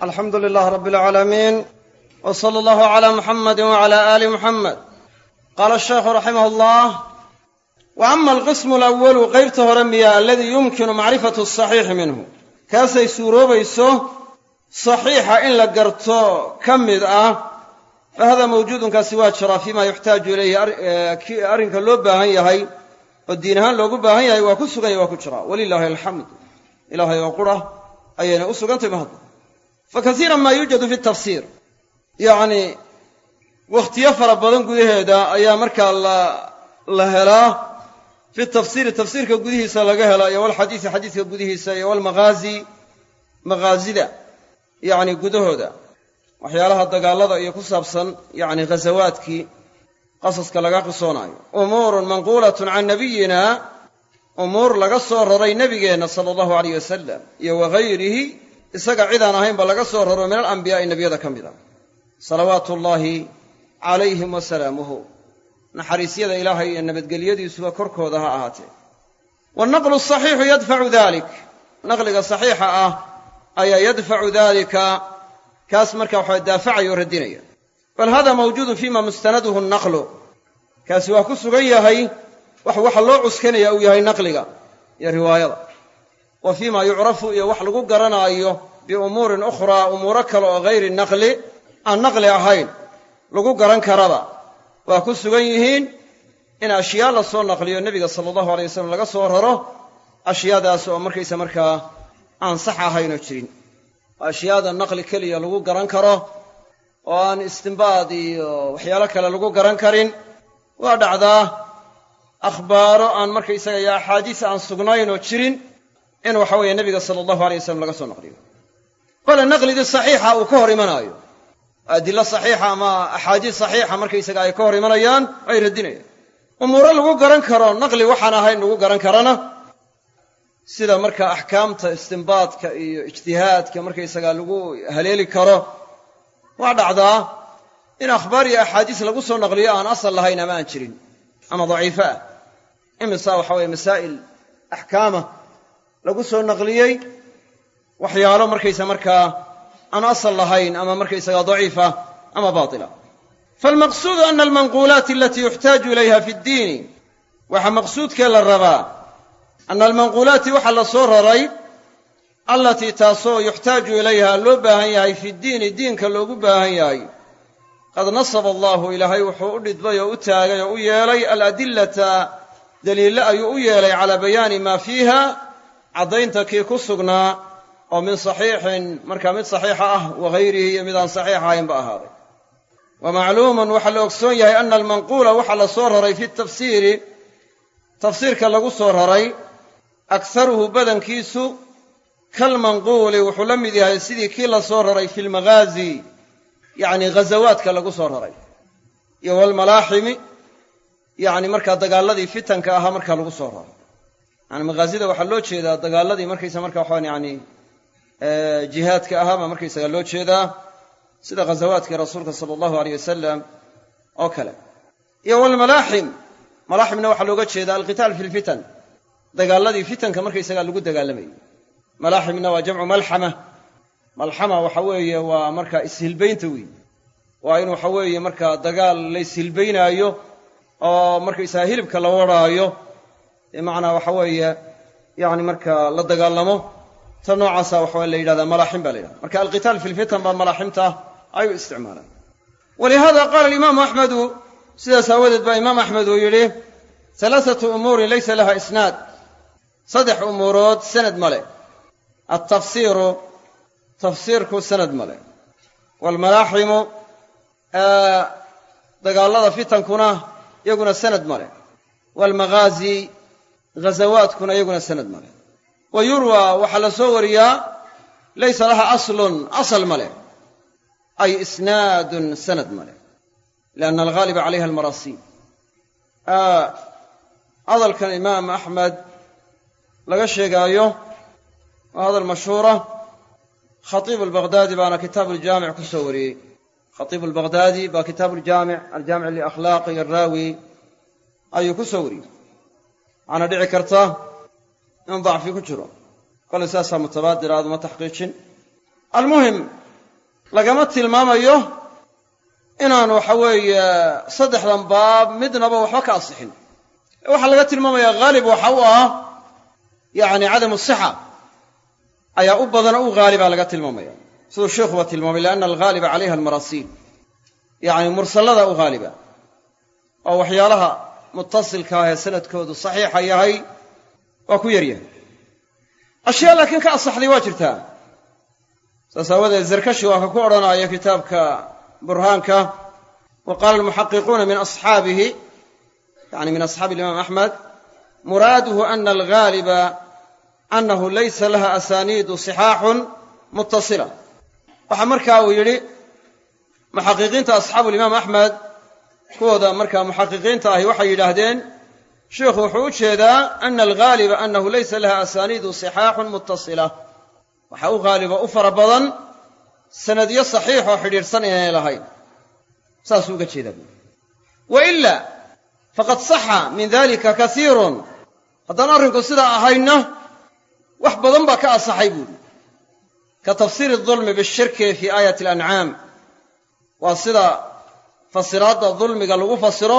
alxamdu lilaah rabi alcaalamiin w sala allahu cala muxamadi wacala aali muxamed qaala sheekhu raximah ullah wa ama alqismu alawalu qeybta hore miya aladii yumkinu macrifatu asaxiixi minhu. Kaasay suuroobayso saxiixa in la garto ka mid ah fahada mawjuudunkaasi waa jiraa fiima yuxtaaju ilayhi arrinka loo baahan yahay oo diin ahaan loogu baahan yahay waa ku suganya waa ku jiraa walilahi alxamd ilaahay oo qura ayayna u sugantay mahadda fakaiira maa yuujadu fi tafsiir yacni wakhtiyo fara badan gudaheeda ayaa markaa la helaa fi tafsiiri tafsiirka gudihiisa laga hela iyo walxadiisi xadiiska gudihiisa iyo walmaghaazi maghaazida yacni gudahooda waxyaalaha dagaallada iyo ku saabsan yacni ghasawaadkii qasaska laga qisoonaayo umuurun manquulatun can nabiyina umuur laga soo raray nebigeenna sala allahu alayh wasalam iyo wagayrihi isaga cidaan ahaynba laga soo raro min alambiyaai nebiyada ka mid a salawaatu ullaahi calayhim wa salaamuhu. Naxariisyada ilaahay iyo nabadgelyadiisuba korkooda ha ahaatee. Wannaqlu saxiixu yadfacu dalik naqliga saxiixa ah ayaa yadfacu dalika kaas marka waxaa daafacaya oo radinaya. Bal hada mawjuudun fima mustanaduhu naqlu kaasi waa ku sugan yahay wax waxa loo cuskanaya uu yahay naqliga iyo riwaayada wa fima yucrafu iyo wax lagu garanaayo biumuurin ukhraa umuuro kale oo hayri naqli aan naqli ahayn lagu garan karaba. Waa ku sugan yihiin in ashyaa la soo naqliyo nebiga sala allahu alay wasalam laga soo raro ashyaadaas oo markaysa markaa aan sax ahaynoo jirin. Ashyaada naqli keliya lagu garan karo oo aan istimbaad iyo waxyaalo kale lagu garan karin. Waa dhacdaa akhbaaro aan markaysaga iyo axaadiis aan sugnayn oo jirin in waxa weeye nebiga sala allahu alay wasalam laga soo naqliyo bale naqligii saxiixa uu ka hor imanaayo. Adilo saxiixa ama axaadiis saxiixa markaysaga ay ka hor imanayaan ay radinayaan umuuro lagu garan karo naqli waxaan ahayn lagu garan karana sida marka axkaamta istimbaadka iyo ijtihaadka markaysaga lagu haleeli karo waa dhacdaa in akhbaar iyo axaadiis lagu soo naqliyo aan asal lahayn ama aan jirin ama daciifo ah. Imisa waxa weeye masaa'il axkaama lagu soo naqliyey waxyaalo markaysa markaa aan asal lahayn ama markaysaga daciifa ama baatila. Faalmaqsuudu ana almanquulaati alatii yuxtaaju ilayha fi ddiini waxaa maqsuudkee la rabaa? Ana almanquulaati waxaa la soo raray allatii taasoo yuxtaaju ilayha loo baahan yahay fi ddiini diinka loogu baahan yahay. Qad nasaba allahu ilaahay wuxuu u dhidbay oo u taagay oo u yeelay aladillata daliille ayuu u yeelay calaa bayaani maa fiiha caddaynta kii ku sugnaa oo min saxiixin markaa mid saxiixa ah wagayrihi iyo mid aan saxiix ahaynba ahaaday. Wa macluumun waxaa la ogsoon yahay ana almanquula waxaa la soo raray fi tafsiiri tafsiirka lagu soo raray akharuhu badankiisu kalmanquuli wuxuu la mid yahay sidii kii la soo raray fi lmaghaazi yacni ghazawaadka lagu soo raray iyo walmalaaximi yacni markaa dagaaladii fitanka ahaa markaa lagu soo raray yani maghaazida waxaa loo jeedaa dagaaladii markaysa marka waxaan yani jihaadka ahaa baa markaysaga loo jeedaa sida ghazawaadkii rasuulka sala allahu aleyh wasalam oo kale. Iyo walmalaaxim malaaximna waxaa looga jeedaa alqitaal fi lfitan dagaaladii fitanka markaysaga lagu dagaalamayay malaaximna waa jamcu malxama malxama waxa weeye waa markaa ishilbaynta weey waa in waxa weeye markaa dagaal la ishilbaynaayo oo markaysaga hilibka la warhaayo bimacnaa waxa weeye yani markaa la dagaalamo ta noocaasa waxaa la yidhahdaa malaaxim baa la yidhahda marka alqitaal fi lfitan baa malaaximta ay u isticmaalaan walihada qaala alimaamu axmedu sidaas aawadeed baa imaam axmed uu yidhi halaathatu umuurin laysa laha isnaad saddex umuurood sanad ma leh. Altafsiiru tafsiirku sanad ma leh. Waalmalaaximu dagaallada fitankuna iyaguna sanad ma leh. Waalmaghaazi ghazawaadkuna iyaguna sanad ma leh. Wa yurwa waxaa la soo wariyaa laysa laha aslun asal ma leh. Ay isnaadun sanad ma leh. Lianna alghaaliba calayha almarasiib hadalkan imaam axmed laga sheegaayo waa hadal mashhuura. Khatiib albaghdadi baana kitaabu aljaamic ku soo wariyey. Khatiib albaghdadi baa kitaabu aljaamic aljaamic liakhlaaqi araawi ayuu ku soo wariyey waxaana dhici karta in dacfi ku jiro. Kolay saasaa mutabaadir aad uma taxqiijin. Almuhim lagama tilmaamayo inaan waxa weeye saddexdan baab midnaba waxba ka asixin waxaa laga tilmaamaya haalib waxa u ah yacni cadamu sixa ayaa u badan u haaliba laga tilmaamaya. Siduu sheikhuba tilmaamay lianna alghaaliba calayha almarasiil yacni mursallada u haaliba oo waxyaalaha mutasilka ah ee sanadkoodu saxiixa yahay waa ku yaryahay. Ashyaa laakiin ka asaxday waa jirtaa. Saas aawadeed zarkashi waa ka ku odhanaya kitaabka burhaanka. Wa qaala almuxaqiquuna min asxaabihi yani min asxaabi alimaam axmed muraaduhu ana alghaaliba annahu laysa laha asaaniidu sixaaxun mutasila waxaa markaa uu yidhi muxaqiqiinta asxaabu limaam axmed kuwooda markaa muxaqiqiinta ahi waxay yidhaahdeen sheikhu wuxuu u jeedaa ana alghaaliba annahu laysa laha asaaniidu sixaaxun mutasila waxaa u haaliba u fara badan sanadyo saxiix oo xidhiidhsan inay lahayn saasuu uga jeedaa buuri wa ila faqad saxa min dalika kasiirun haddaan arrinku sidaa ahayna wax badan baa ka asaxay buuri ka tafsiiri dulmi bishirki fii aayati alancaam waa sida fasiraadda dulmiga lagu fasiro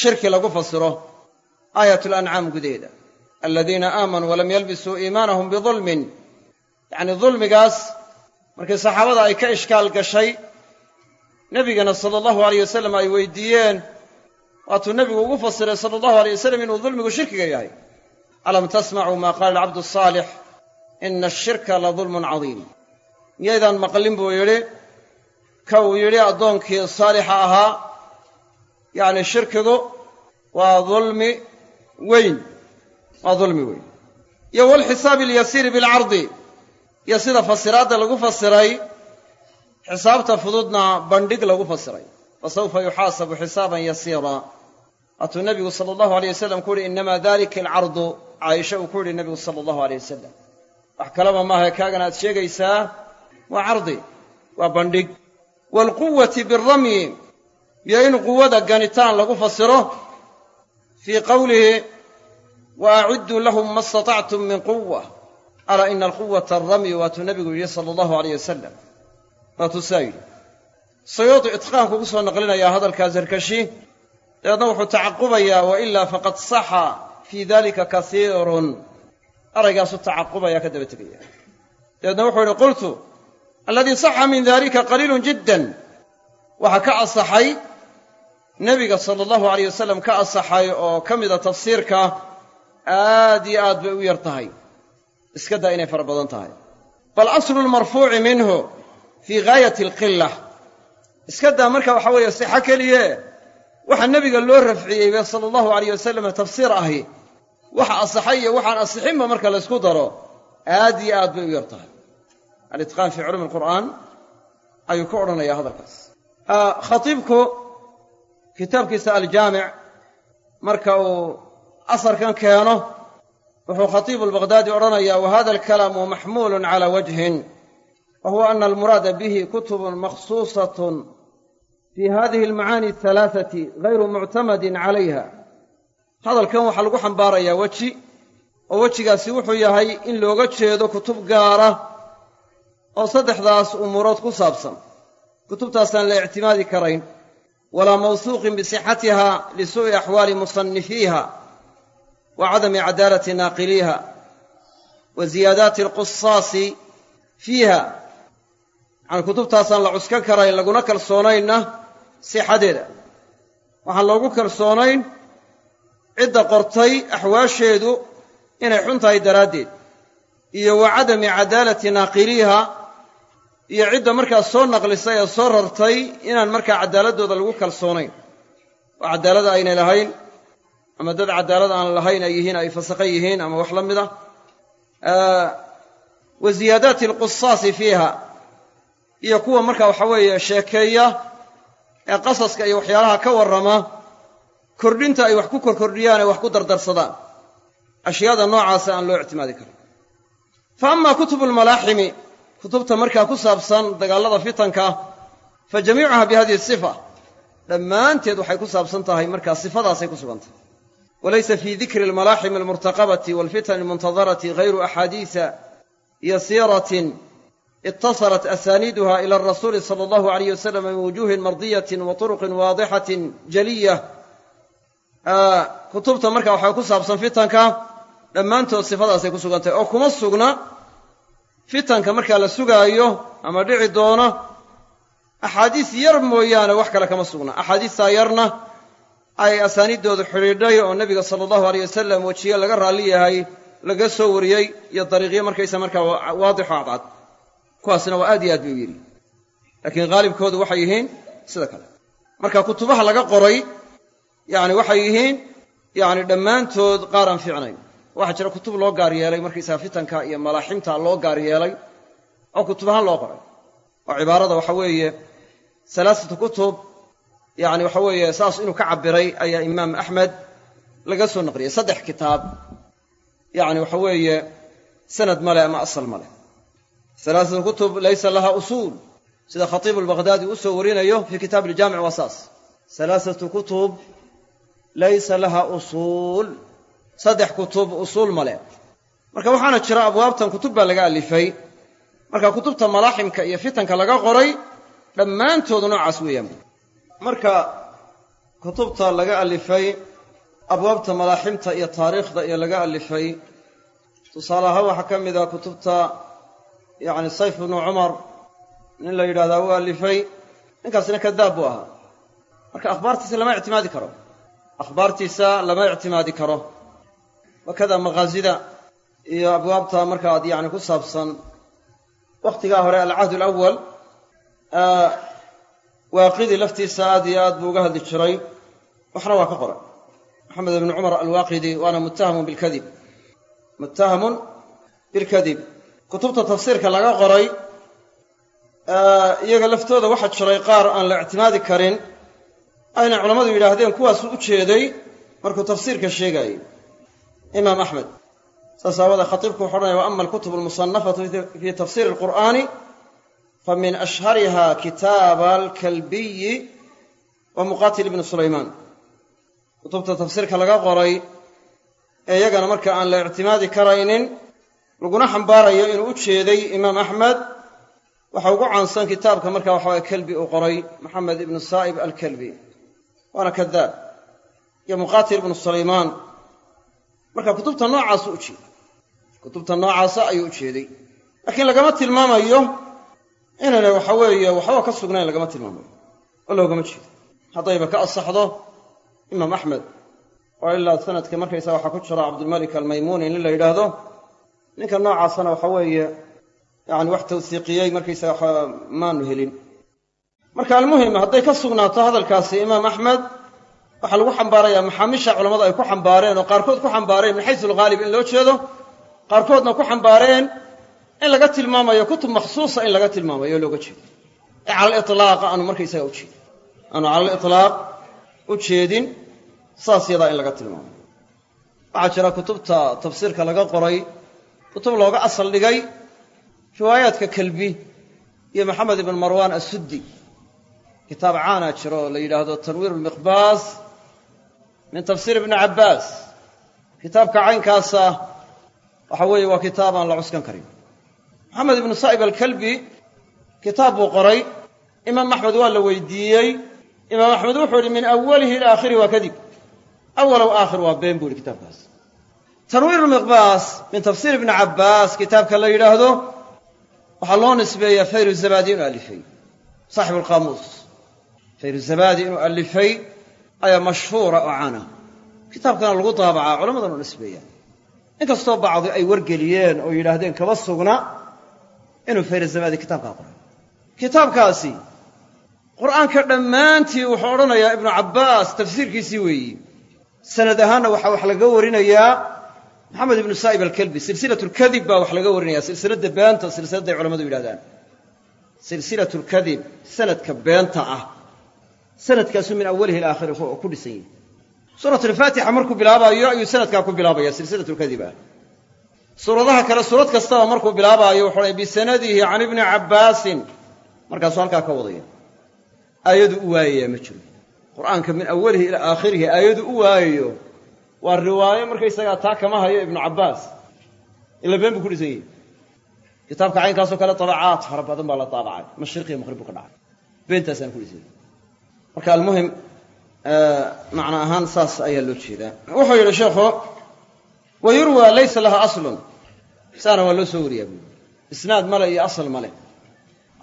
shirki lagu fasiro. Aayat lancaam gudaheeda aladiina aamanuu walam yalbisuu iimaanahum bidulmin. Yacni dulmigaas markii saxaabada ay ka ishkaal gashay nebigana sala allahu alayh wasalam ay weydiiyeen waatuu nebigu ugu fasiray sala allahu alay wasalam inuu dulmigu shirkiga yahay. Alam tasmacuu maa qaala alcabdu asaalix ina ashirka la dulmun cadiim. Miyaydaan maqlin buu yidhi ka uu yidhi addoonkii saalixa ahaa yacni shirkigu waa dulmi weyn waa dulmi weyn. Iyo walxisaabi alyasiiri bilcardi iyo sida fasiraadda lagu fasiray xisaabta fududna bandhig lagu fasiray. Fasawfa yuxaasabu xisaaban yasiira. Waatuu nebigu sala allahu aleyh wasalam ku uhi innamaa dalika alcardu caaisha uu ku yidhi nebigu sala allahu aleyh wasalam wax kalaba maaha kaagan aad sheegaysaa waa cardi waa bandhig waalquwati biramyi iyo in quwada ganitaan lagu fasiro fii qowlihi wa acidduu lahum ma istatactum min quwa alaa ina alquwata alramyi waatuu nebigu yidhi sala allahu aleyh wasalam waatuu saa yidhi. Sayuuti itqaanku ku soo naqlinayaa hadalkaa zarkashi dabeedna wuxuu tacaqubayaa wa ilaa faqad saxa fii dalika kasiirun. Araygaasu tacaqubaya ka daba tegaya dabeedna wuxuu yidhi qultu aladii saxa min dalika qaliilun jiddan. Waxaa ka asaxay nebiga sala allahu alayh wasalam ka asaxay oo ka mida tafsiirka aad iyo aad bay u yar tahay. Iska daa inay fara badan tahay. Bal aslu lmarfuuci minhu fii gaayati alqila iska daa marka waxa weeye sixo keliye. Waxa nebiga loo rafciyeyba sala allahu alayh wasalam tafsiir ahi. Waxa asaxay iyo waxaan asixinba marka laysku daro aad iyo aad bay u yar tahay alitqaan fii culumi alqur'aan ayuu ka odhanayaa hadalkaas. Khatiibku kitaabkiisa aljaamic marka uu asarkan keeno wuxuu khatiibu albaqhdaadi odhanayaa wa hada alkalaamu maxmuulun cala wajhin wa huwa ana almuraada bihi kutubun makhsuusatun fii hadihi almacaani alhalaathati gayru muctamadin calayha. Hadalkan waxaa lagu xambaarayaa weji oo wejigaasi wuxuu yahay in looga jeedo kutub gaara oo saddexdaas umuurood ku saabsan. Kutubtaasaan la ictimaadi karayn. Walaa mawsuuqin bisixatiha lisuu'i axwaali musannifiiha wa cadami cadaalati naaqiliiha wa ziyaadaati alqusaasi fiiha. Yacani kutubtaasaan la cuskan karayn laguna kalsoonaynna sixadeeda. Waxaan loogu kalsoonayn cidda qortay axwaasheedu inay xun tahay daraaddeed. Iyo wa cadami cadaalati naaqiliiha iyo cidda markaa soo naqlisay ee soo rartay inaan markaa cadaaladooda lagu kalsoonayn. Oo cadaalada aynay lahayn ama dad cadaalad aan lahayn ay yihiin ay fasaqan yihiin ama wax la mid ah. Wa ziyaadaati alqusaasi fiiha iyo kuwa markaa waxa weeye sheekeeya ee qasaska iyo waxyaalaha ka warrama kordhinta ay wax ku korkordhiyaan ee wax ku dardarsadaan. Ashyaada noocaasa aan loo ictimaadi karin. Fa ama kutubu almalaaximi kutubta markaa ku saabsan dagaallada fitanka fa jamiicuha bi hadihi sifa. Dhammaanteed waxay ku saabsan tahay markaa sifadaasay ku sugan tahay walaysa fii dikri almalaaximi almurtaqabati walfitan almuntadarati hayru axaadiisa yasiiratin itasalat asaaniiduha ila arasuuli sala allahu alayh wasalam min wujuhin mardiyatin wa turuqin waadixatin jaliya. Kutubta marka waxaa ku saabsan fitanka dhammaantood sifadaasay ku sugan tahay oo kuma sugna fitanka markaa la sugaayo ama dhici doono axaadiis yar mooyaane wax kale kama sugna. Axaadiistaa yarna ay asaaniiddoodu xidhiidhay oo nebiga sala allahu aleyh wasalam wejiye laga raalli yahay laga soo wariyey iyo dariiqyo markaysa markaa waadixo cadcad. Kuwaasna waa aad iyo aad buu yidhi. Laakiin haalibkoodu waxay yihiin sida kale. Marka kutubaha laga qoray yacni waxay yihiin yacni dhammaantood qaar aan fiicnayn waxaa jira kutub loo gaar yeelay markaysaga fitanka iyo malaaximta loo gaar yeelay oo kutubahaan loo qoray. Oo cibaarada waxa weeye salaasatu kutub yacni waxa weeye saas inuu ka cabbiray ayaa imaam axmed laga soo naqliyey. Saddex kitaab yacni waxa weeye sanad male ama asal male salaasatu kutub laysa laha usuul. Sida khatiibu albaqhdaadi uu soo warinayo fii kitaab iljaamic waa saas. Salaasatu kutub laysa laha usuul saddex kutub usuul male marka waxaana jira abwaabtan kutub baa laga alifay. Marka kutubta malaaximka iyo fitanka laga qoray dhammaantoodu noocaas weeyaan. Marka kutubta laga alifay abwaabta malaaximta iyo taariikhda iyo laga alifay tusaale ahaan waxaa ka mid ah kutubta yacni sayf ibnu cumar nin la yidhahdaa uu alifay ninkaasina kadaab buu ahaa. Marka akhbaartiisa lama ictimaadi karo. Akhbaartiisa lama ictimaadi karo wakada maqaasida iyo abwaabta markaad yacni ku saabsan wakhtigaa hore alcahd alawal waaqidi laftiisa aad iyo aad buu uga hadli jiray. Waxna waa ka qoray. Maxamed ibnu cumar alwaaqidi waana muttahamun bilkadib muttahamun bilkadib kutubta tafsiirka laga qoray iyaga laftooda waxaa jiray qaar aan la ictimaadi karin. Ayna culammadu yidhaahdeen kuwaasuu u jeeday markuu tafsiirka sheegaayey imaam axmed saas aawadee khatiibku wuxu odhanaya wa ama alkutub almusanafatu fi tafsiiri alqur'aani fa min ashhariha kitaaba alkalbiyi wa muqatil ibni sulaymaan. Kutubta tafsiirka laga qoray ee iyagana marka aan la ictimaadi karaynin laguna xambaarayo inuu u jeeday imaam axmed waxa ugu caansan kitaabka marka waxaway kelbi uu qoray maxamed ibnu saa'ib alkelbi waana kadaab iyo muqatil ibnu sulaymaan marka kutubta noocaasu u jeeday. Kutubta noocaasa ayuu u jeeday. Laakiin lagama tilmaamayo inayna waxa weeye waxba ka sugnayn lagama tilmaamayo. Oo loogama jeedo. Haddayba ka asaxdo imaam axmed oo ilaa sanadka markaysa waxaa ku jira cabdulmalik almaymuuni nin la yidhaahdo ninka noocaasana waxa weeye yani wax tawsiiqiyey markaysaga waxa maanu helin. Marka almuhim hadday ka sugnaato hadalkaasi imaam axmed waxaa lagu xambaarayaa maxaamisha culammadu ay ku xambaareen oo qaarkood ku xambaareen min xaysu alghaalib in loo jeedo qaarkoodna ku xambaareen in laga tilmaamayo kutub makhsuusa in laga tilmaamayo o looga jeedo. Ee cala aliطlaaq aanu markaysaga u jeedin. Aanu cala aliطlaaq u jeedin saas yadaa in laga tilmaamayo. Waxaa jira kutubta tafsiirka laga qoray kutub looga asal dhigay riwaayaadka kelbi iyo maxamed ibn marwan assuddi. Kitaab caana jiro oo la yidhaahdo tanwiir lmiqbaas min tafsiir ibni cabbaas kitaabka caynkaasa waxa weeye waa kitaab aan la cuskan karin. Maxamed ibnu saa'ib alkalbi kitaab buu qoray. Imaam axmed waa la weydiiyey. Imaam axmed wuxuu yihi min awalihi ila aakhirihi waa kadib. Awalow aakhir waa been buu yihi kitaabkaas. Tanwiir lmiqbaas min tafsiir ibni cabbaas kitaabka la yidhaahdo waxaa loo nisbeeyaa fayru zabadi inuu alifay. Saaxibu alqaamuus fayru zabadi inuu alifay ayaa mashhuura oo cana. Kitaabkana lagu daabacaa culammadan u nisbeeya inkastoo bacdi ay wargeliyeen oo yidhaahdeen kaba sugna inuu fayru zabadi kitaabkaa qoray. Kitaabkaasi qur'aanka dhammaantii wuxuu odhanayaa ibnu cabbaas tafsiirkiisii weeyi. Sanad ahaanna waxaa wax laga warinayaa maxamed ibnu saa'ib alkelbi silsilat lkadib baa wax laga warinaya silsiladda beenta silsiladday culamadu yidhahdaan silsilat lkadib sanadka beenta ah sanadkaasu min awalihi ila aakhiri ku dhisan yihi suurat alfaatixa markuu bilaabaayo ayuu sanadkaa ku bilaabaya silsilat lkadib ah suuradaha kale suurad kastaba markuu bilaabaayo wuxuu bisanadihi can ibni cabbaasin. Markaasuu halkaa ka wadaya. Aayadu u waayayaa ma jiro. Qur'aanka min awalihi ilaa aakhirihi aayadu u waayayo. Waa riwaayo markaysagaa taa kama hayo ibnu cabbaas. Ila been buu ku dhisan yahi kitaabka caynkaasoo kale tabacaad fara badan baa la taabacay mashriqiyo maqrib buu ka dhacay. Beentaasaan ku dhisay marka almuhim macna ahaan saas ayaa loo jeedaa. Wuxuu yidhi sheekhu wa yurwa laysa laha aslun. Saana waa loo soo wariyaa buui isnaad male iyo asal male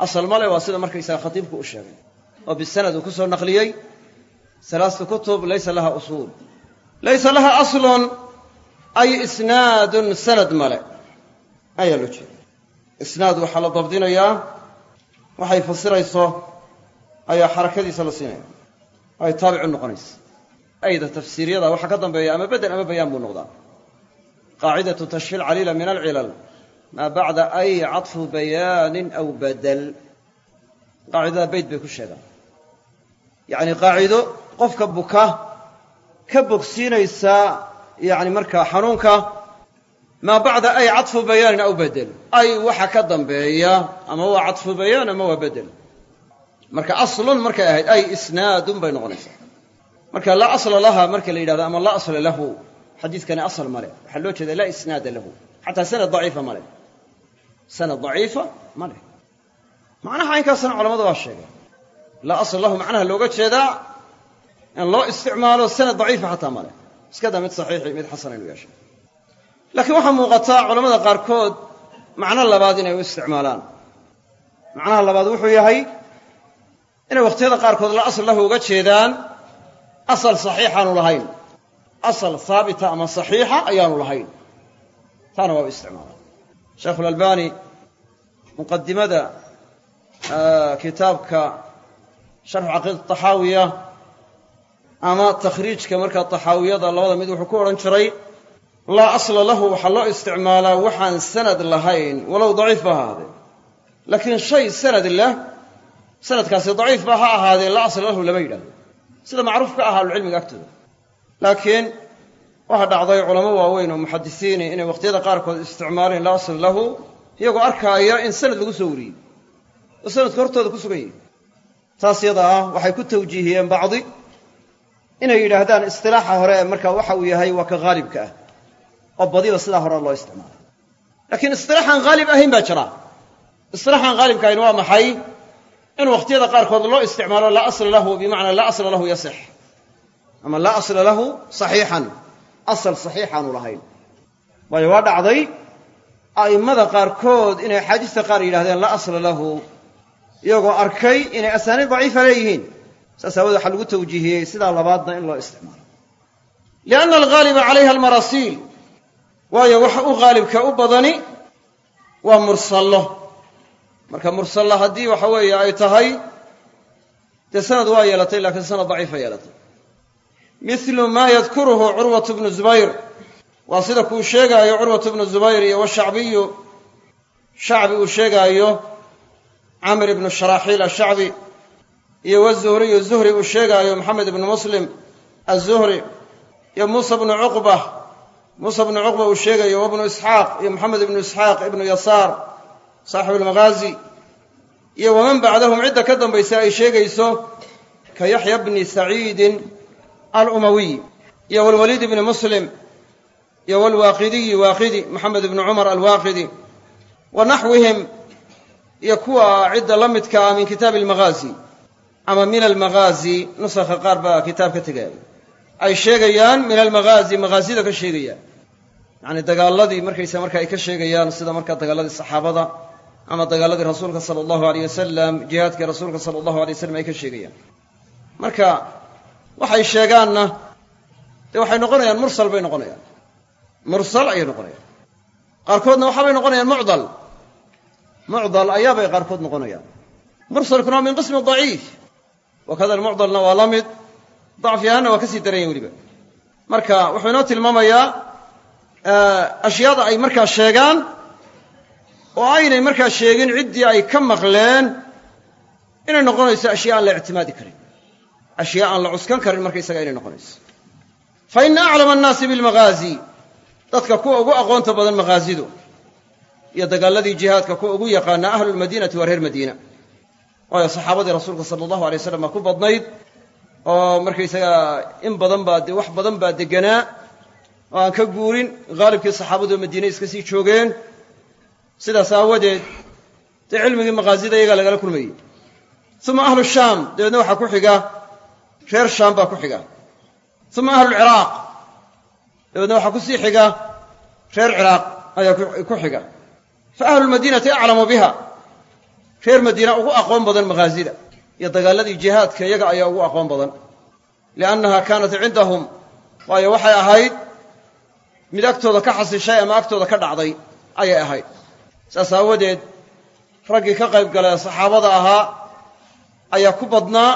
asal male waa sida markaysaga khatiibku u sheegay oo bisanad uu ku soo naqliyey salaastu kutub laysa laha usuul. Laysa laha aslun ay isnaadun sanad male ayaa loo jeeda isnaad waxaa la dabdinayaa waxay fasirayso ayaa xarakadiisa la siinaya. Ay taabicu noqonaysa ayda tafsiiriyada waxaa ka dambeeya ama bedel ama bayaan buu noqdaa. Qaacidatu tashfi alcaliila min alcilal maa bacda ay cadfu bayaanin aw badel qaacidada bayd bay ku sheegaan. Yacni qaacido qofka buka ka bogsiinaysa yani markaa xanuunka maa bacda ay cadfu bayaanin aw bedel ay waxa ka dambeeya ama waa cadfu bayaan ama waa bedel marka aslun markay ahayd ay isnaadun bay noqonaysaa. Marka laa asla laha marka la yidhahdo ama laa asla lahu xadiidkani asal male waxaa loo jeeda laa isnaada lahu. Xataa sanad daciifa male sanad daciifa male macnaha caynkaasna culamadu waa sheegeen. Laa asla lahu macnaha looga jeedaa in loo isticmaalo sanad daciifa xataa male iskada mid saxiixi mid xasana inu yeeshay. Laakiin waxaa muuqataa culamada qaarkood macno labaad inay u isticmaalaan. Macnaha labaad wuxuu yahay inay wakhtiyada qaarkood la asl lahu uga jeedaan asal saxiixaanu lahayn. Asal haabita ama saxiixa ayaanu lahayn. Taana waa u isticmaalaa. Sheikhulalbani muqadimada kitaabka sharxu caqiida taxaawiya ama takhriijka markaa taxaawiyada labada mid wuxuu ku odhan jiray laa asla lahu waxaa loo isticmaalaa waxaan sanad lahayn walow daciif ba ha laakiin shay sanad leh sanadkaasi daciif ba ha ahaadee laa asla lahu lama yidhahdo. Sida macruuf ka ah ahlucilmiga agtooda. Laakiin waxaa dhacday culamo waaweyn oo muxadisiini inay wakhtiyada qaarkood isticmaaleen laa asla lahu iyagoo arkaaya in sanad lagu soo wariyey. Oo sanadka hortooda ku sugan yahi taas yada ah waxay ku tawjiihiyeen bacdi inay yidhaahdaan istilaaxa hore marka waxa uu yahay waa ka haalibka ah oo badiba sidaa hore loo isticmaala laakiin istilaaxaan haalib ahayn baa jira. Istilaaxaan haalibka ahayn waa maxay in wakhtiyada qaarkood loo isticmaalo laa asla lahu bimacnaa laa asla lahu yasix. Ama laa asla lahu saxiixan. Asal saxiixaanu lahayn. Waayo waa dhacday a'immada qaarkood inay axaadiista qaar yidhahdeen laa asla lahu iyagoo arkay inay asaaniid daciifa leeyihiin. Saas aawood waxaa lagu tawjiihiyey sidaa labaadna in loo isticmaalo. Lianna alghaaliba calayha almarasiil waayo waxa u haalibka u badani waa mursallo marka mursalla haddii waxa weeye ay tahay dee sanad waa yeelatay laakiin sanad daciifa yeelatay. Milu maa yadkuruhu curwatu bnu zubayr. Waa sida kuu sheegaayo curwatu bnu zubayr iyo washacbiyu shacbi uu sheegaayo camr ibnu sharaaxiil ashacbi iyo wazuhriyu zuhri uu sheegaayo maxamed ibnu muslim azuhri iyo muusa bnu cuqba. Muusa bnu cuqba uu sheegayo wabnu isxaaq iyo maxamed ibnu isxaaq ibnu yasaar saaxibu lmaghaazi iyo waman bacdahum cidda ka dambaysa ay sheegayso ka yaxya bni saciidin alumawiy iyo walwaliid ibni muslim iyo walwaaqidiyi waaqidi maxamed ibnu cumar alwaaqidi wa naxwihim iyo kuwa cidda la midka ah min kitaabi almaghaazi. Ama min almaghaazi nusakha qaar baa kitaab ka tegaya ay sheegayaan min almaghaazi maghaazida ka sheegayaan. Yacni dagaaladii markaysa marka ay ka sheegayaan sida marka dagaaladii saxaabada ama dagaaladii rasuulka sala allahu aleyh wasalam jihaadkii rasuulka sala allahu alay wasalam ay ka sheegayaan. Marka waxay sheegaanna dee waxay noqonayaan mursal bay noqonayaan. Mursal ayay noqonayaan. Qaarkoodna waxaabay noqonayaan mucdal. Mucdal ayaabay qaarkood noqonayaan. Mursalkuna waa min qismi daciif. Wakada mucdalna waa la mid. Dacfi ahaanna waa ka sii daran yahin weliba. Marka wuxuu inoo tilmaamayaa ashyaada ay markaa sheegaan oo aynay markaa sheegin ciddii ay ka maqleen inay noqonayso ashyaa aan la ictimaadi karin. Ashyaa aan la cuskan karin markaysaga inay noqonayso. Fa ina aclama annaasi bilmaghaazi dadka kuwa ugu aqoonta badan maghaazidu iyo dagaaladii jihaadka kuwa ugu yaqaana ahlulmadiinati waa reer madiina. Waayo saxaabadii rasuulka sala allahu alay waslam baa ku badnayd oo markaysagaa in badan baa dee wax badan baa deganaa oo aan ka guurin haalibkii saxaabadu madiine iska sii joogeen sidaas aawadeed dee cilmigii maqaasida iyagaa lagala kulmayey uma ahlu shaam dabeedna waxaa ku xiga reer shaam baa ku xiga. Uma ahlulciraaq dabeedna waxaa ku sii xiga reer ciraaq ayaa ku xiga. Fa ahlulmadiinati aclamu biha reer madiina ugu aqoon badan maqaasida iyo dagaaladii jihaadka iyaga ayaa ugu aqoon badan. Liannaha kaanat cindahum waayo waxay ahayd mid agtooda ka xasishay ama agtooda ka dhacday ayay ahayd saas aawadeed raggii ka qayb galay saxaabada ahaa ayaa ku badnaa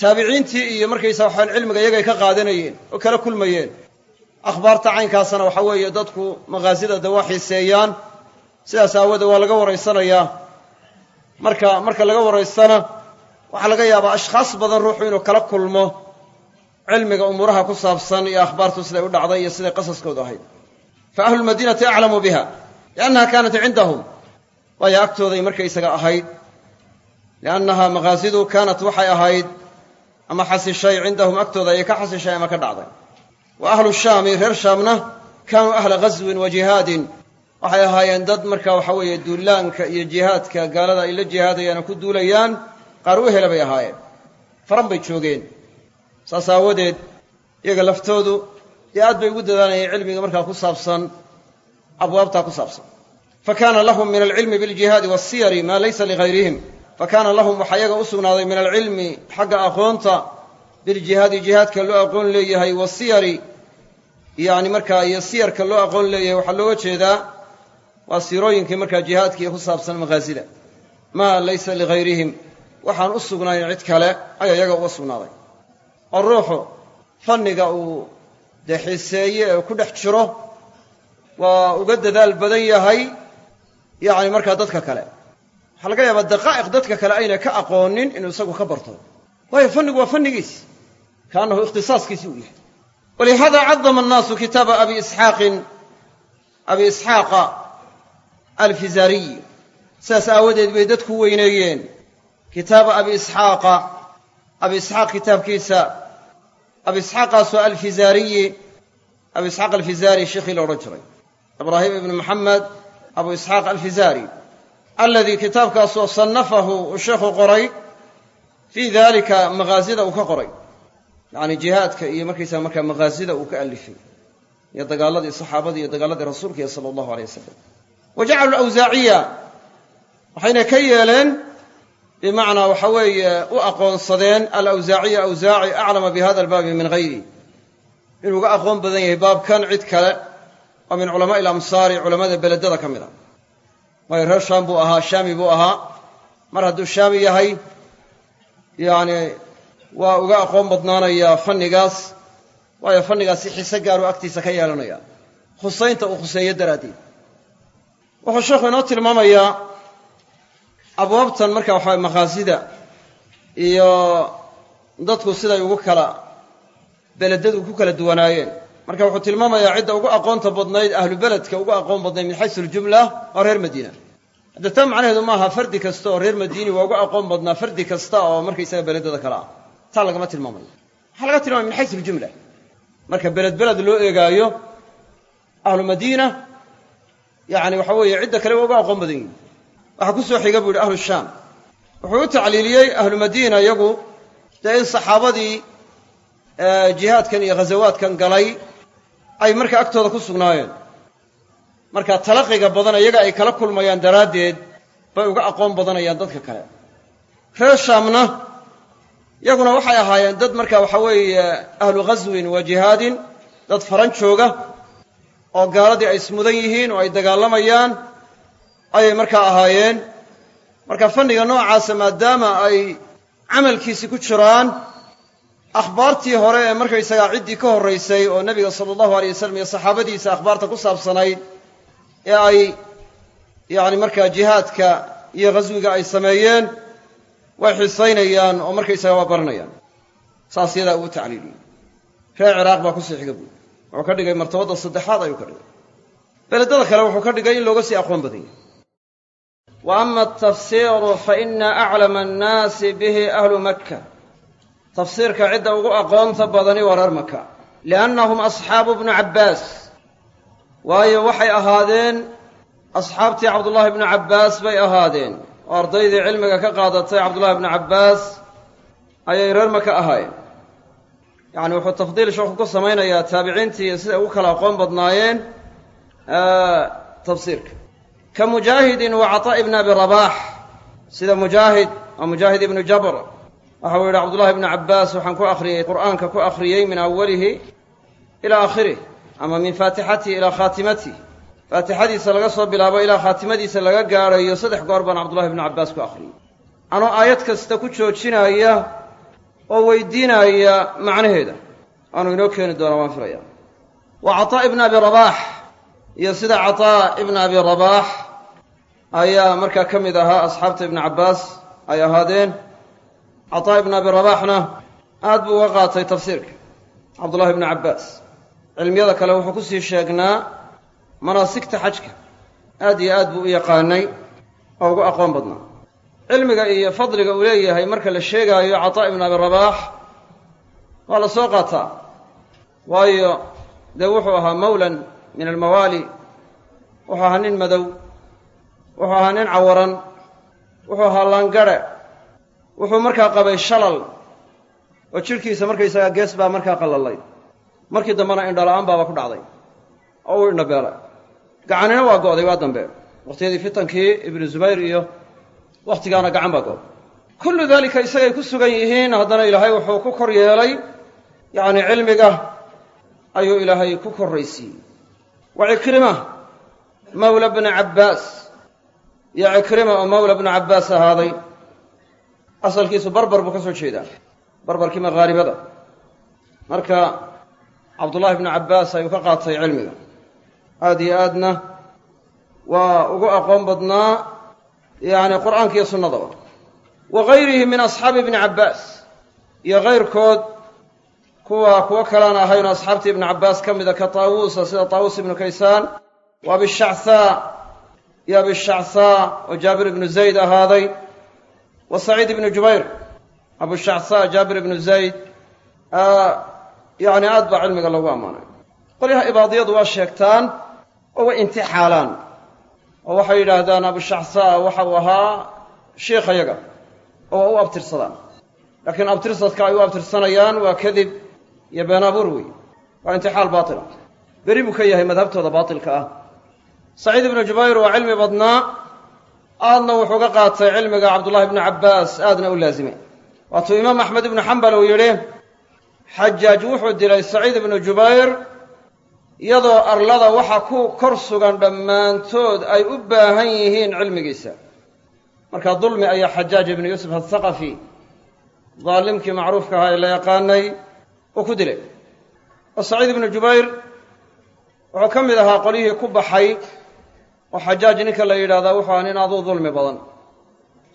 taabiciintii iyo markaysaa waxaan cilmiga iyagay ka qaadanayeen oo kala kulmayeen. Akhbaarta caynkaasna waxa weeye dadku maqaasida de xiiseeyaan sidaas aawoodee waa laga waraysanayaa marka marka laga waraystana waxaa laga yaabaa ashkhaas badan ruuxu inuu kala kulmo cilmiga umuuraha ku saabsan iyo akhbaartu siday u dhacday iyo siday qasaskoodu ahayd. Fa ahlulmadiinati aclamu biha liannaha kaanat cindahum waayo agtooday markaysaga ahayd liannaha maqaasidu kaanat waxay ahayd ama xasishay cindahum agtooda ayay ka xasishay ama ka dhacday wa ahlu shaami reer shaamna kaanuu ahla ghaswin wa jihaadin waxay ahaayeen dad marka waxa weeye duulaanka iyo jihaadka gaalada ay la jihaadayaan oo ku duulayaan qaar u hela bay ahaayeen faran bay joogeen saas aawadeed iyaga laftoodu dee aad bay ugu dadaalayeen cilmiga markaa ku saabsan abwaabtaa ku saabsan. Fa kaana lahum min alcilmi biljihaadi waasiyari maa laysa ligayrihim fa kaana lahum waxaa iyaga u sugnaaday min alcilmi xagga aqoonta biljihaadi jihaadka loo aqoon leeyahay wasiyari yacni markaa iyo siyarka loo aqoon leeyahay waxaa looga jeedaa waa siirooyinkii markaa jihaadkiiyo ku saabsan maqaasida. Maa laysa ligayrihim waxaan u sugnayn cid kale ayaa iyaga uga sugnaaday. Oo ruuxu fanniga uu dee xiiseeye ee ku dhex jiro waa uga dadaal badan yahay yacni markaa dadka kale. Waxaa laga yaabaa daqaa'iq dadka kale ayna ka aqoonin inuu isagu ka barto. Waayo fannigu waa fannigiisi kaannahu ikhtisaaskiisi uu yahay. Walihada cadama annaasu kitaaba abi isxaaqin abi isxaaqa alfizariy sidaas aawadeed bay dadku weyneeyeen. Kitaaba abi isxaaqa abi isxaaq kitaabkiisa abi isxaaqaasoo alfizaariyi abu isxaaq alfizaari sheikhii la odhan jiray ibraahim ibnu maxamed abu isxaaq alfizaari aladii kitaabkaasoo sannafahu uu sheekhu qoray fii dalika maqaasida uu ka qoray yacni jihaadka iyo markaysaa markaa maqaasida uu ka alifay iyo dagaaladii saxaabadii iyo dagaaladii rasuulka sala allahu aleyh wasalam wa jacalu awsaaciya waxayna ka yeeleen bimacnaa waxa weeye u aqoonsadeen alawsaaciya awsaaci aclama bi hada min hayri inuu uga aqoon badan yahay baabkan cid kale oo min culamaai alamsaari culammada beledada ka mid a waayo reer shaam buu ahaa shaami buu ahaa. Mar hadduu shaami yahay yacni waa uga aqoon badnaanayaa fannigaas waayo fannigaasi xiise gaaruu agtiisa ka yeelanaya. Khusaynta uu khuseeyo daraaddeed. Wuxuu sheekhu inoo tilmaamayaa abwaabtan marka waxaa makhaasida iyo dadku siday ugu kala beledadu ku kala duwanaayeen marka wuxuu tilmaamayaa cidda ugu aqoonta badnayd ahlu beledka ugu aqoon badnayd min xaysu aljumla waa reer madiina. Hadda taa macnaheedu maaha fardi kasta oo reer madiini waa uga aqoon badnaa fardi kasta oo markaysaga beledada kale ah. Taa lagama tilmaamayo waxaa laga tilmaamaya min xaysu aljumla. Marka beled beled loo eegaayo ahlu madiina yacni waxa weeye cidda kale waa uga aqoon badan yihiin waxaa ku soo xiga buu yidhi ahlu shaam. Wuxuu u tacliiliyey ahlu madiina iyagu dee in saxaabadii jihaadkan iyo ghasawaadkan galay ay marka agtooda ku sugnaayeen. Marka talaqiga badan iyaga ay kala kulmayaan daraaddeed bay uga aqoon badanayaan dadka kale. Reer shaamna iyaguna waxay ahaayeen dad marka waxa weeye ahlu ghaswin wa jihaadin dad faran jooga oo gaaladii ay ismudan yihiin oo ay dagaalamayaan ayay markaa ahaayeen. Marka fanniga noocaasa maadaama ay camalkiisi ku jiraan akhbaartii hore ee markaysagaa ciddii ka horraysay oo nebiga sala allahu alay wasalam iyo saxaabadiisa akhbaarta ku saabsanayd ee ay yacni markaa jihaadka iyo ghaswiga ay sameeyeen way xisaynayaan oo markaysaga waa baranayaan. Saas yadaa uu tacliiliyey reer ciraaq baa ku sii xiga buuri wuxuu ka dhigay martabadda saddexaad ayuu ka dhigay. Beledada kale wuxuu ka dhigay in looga sii aqoon badan yahay wa ama atafsiiru fa ina aclama annaasi bihi ahlu makka tafsiirka cidda ugu aqoonta badani waa reer maka liannahum asxaabu bnu cabbaas. Waayo waxay ahaadeen asxaabtii cabdullaahi bnu cabbaas bay ahaadeen. Oo ardaydii cilmiga ka qaadatay cabdullaahi bnu cabbaas ayay reer maka ahaayeen. Yacni wuxuu tafdiil sheekhu ku samaynayaa taabiciintii iyo siday ugu kala aqoon badnaayeen tafsiirka. Ka mujaahidin wa cataa ibni abi rabaax sida mujaahid waa mujaahid ibnu jabr waxa uu yidhi cabdullahi ibnu cabbaas waxaan ku akhriyey qur'aanka ku akhriyey min awalihi ilaa aakhirih ama min faatixatihi ilaa khaatimatihi faatixadiisa laga soo bilaabo ilaa khaatimadiisa laga gaadhayo saddex goor baan cabdullahi ibnu cabbaas ku akhriyey anoo aayad kasta ku joojinaya oo weydiinaya macnaheeda waanu inoo keeni doonaa waan filaya wa cataa ibna abi rabaax iyo sida cataa ibna abi rabaax ayaa markaa ka mid ahaa asxaabta ibnu cabbaas ay ahaadeen cataa ibna abi rabaaxna aad buu uga qaatay tafsiirka. Cabdullahi ibnu cabbaas cilmiyada kale wuxuu ku sii sheegnaa manaasigta xajka. Aad iyo aad buu u yaqaanay oo ugu aqoon badnaa. Cilmiga iyo fadliga uu leeyahay marka la sheegaayo cataa ibna abi rabaax waa la soo qaataa. Waayo dee wuxuu ahaa mawlan min almawaali wuxuu ahaa nin madow wuxuu ahaa nin cawaran wuxuu ahaa laangare wuxuu markaa qabay shalal oo jidhkiisa markaysagaa gees baa markaa qallalay. Markii dambena indhala-aan baaba ku dhacday oo uu indhabeelay gacanina waa go'day waa dambe. Waqhtiyadii fitankii ibnu zubayr iyo wakhtigaana gacan baa go'day. Kullu daalika isagay ku sugan yihiin haddana ilaahay wuxuu ku kor yeelay. Yacni cilmiga ayuu ilaahay ku korraysiiyey. Wa cikrima mawla bni cabbaas. Iyo cikrima oo mawla bni cabbaas ahaaday asalkiisu barbar buu ka soo jeedaa. Barbarkii maqaaribada marka cabdullaahi bnu cabbaas ayuu ka qaatay cilmiga. Aad iyo aadna waa ugu aqoon badnaa yacni qur'aanka iyo sunnadaba wa gayrihi min asxaabi ibni cabbaas. Iyo kayrkood kuwa kuwo kalaan ahayn oo asxaabtii ibnu cabbaas ka mida ka taawuusa sida taawuus ibnu kaysaan wa abishachaa iyo abishachaa oo jaabir ibnu zayd ahaaday wa saciid ibnu jubayr abushachaa jaabir ibnu zayd yacni aad baa cilmiga lagu ammaanay. Qolyaha ibaadiyadu waa sheegtaan oo way intixaalaan oo waxay yidhaahdaan abushachaa waxa uu ahaa shiikhayaga oo waa u abtirsadaan. Laakiin abtirsadka ay u abtirsanayaan waa kadib iyo beenaabuur wey waa intixaal baatila beri buu ka yahay madhabtooda baatilka ah. Saciid ibnu jubayr waa cilmi badnaa aadna wuxuu ka qaatay cilmiga cabdullahi ibnu cabbaas aadna u laazimay. Waatuu imaam axmed ibnu xambal uu yidhi xajaaj wuxuu dilay saciid ibnu jubayr iyadoo arlada waxa ku kor sugan dhammaantood ay u baahan yihiin cilmigiisa. Marka dulmi ayaa xajaaj ibnu yuusuf athaqafi daalimkii macruufka ahaa ee la yaqaanay uu ku dilay. Oo saciid ibnu jubayr wuxuu ka mid ahaa qolyihii ku baxay oo xajaaj ninka la yidhahdaa wuxuu ahaa nin aduu dulmi badan.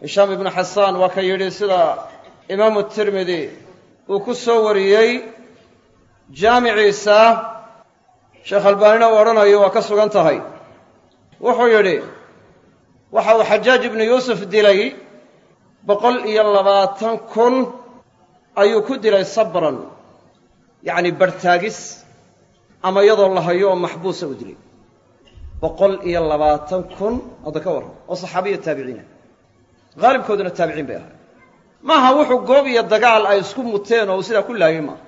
Hishaam ibnu xasaan waa ka yidhi sida imaamu tirmidi uu ku soo wariyey jaamiciisa sheekh albaanina uu odhanayo waa ka sugan tahay. Wuxuu yidhi waxa uu xajaaj ibnu yuusuf dilay boqol iyo labaatan kun ayuu ku dilay sabran yacni barhtaagis ama iyadoo la hayo oo maxbuusa u dilay boqol iyo labaatan kun hadda ka warran oo saxaabiya taabiciina haalibkooduna taabiciin bay ahay maaha wuxuu goob iyo dagaal ay isku muteen oo uu sidaa ku laayay maaha.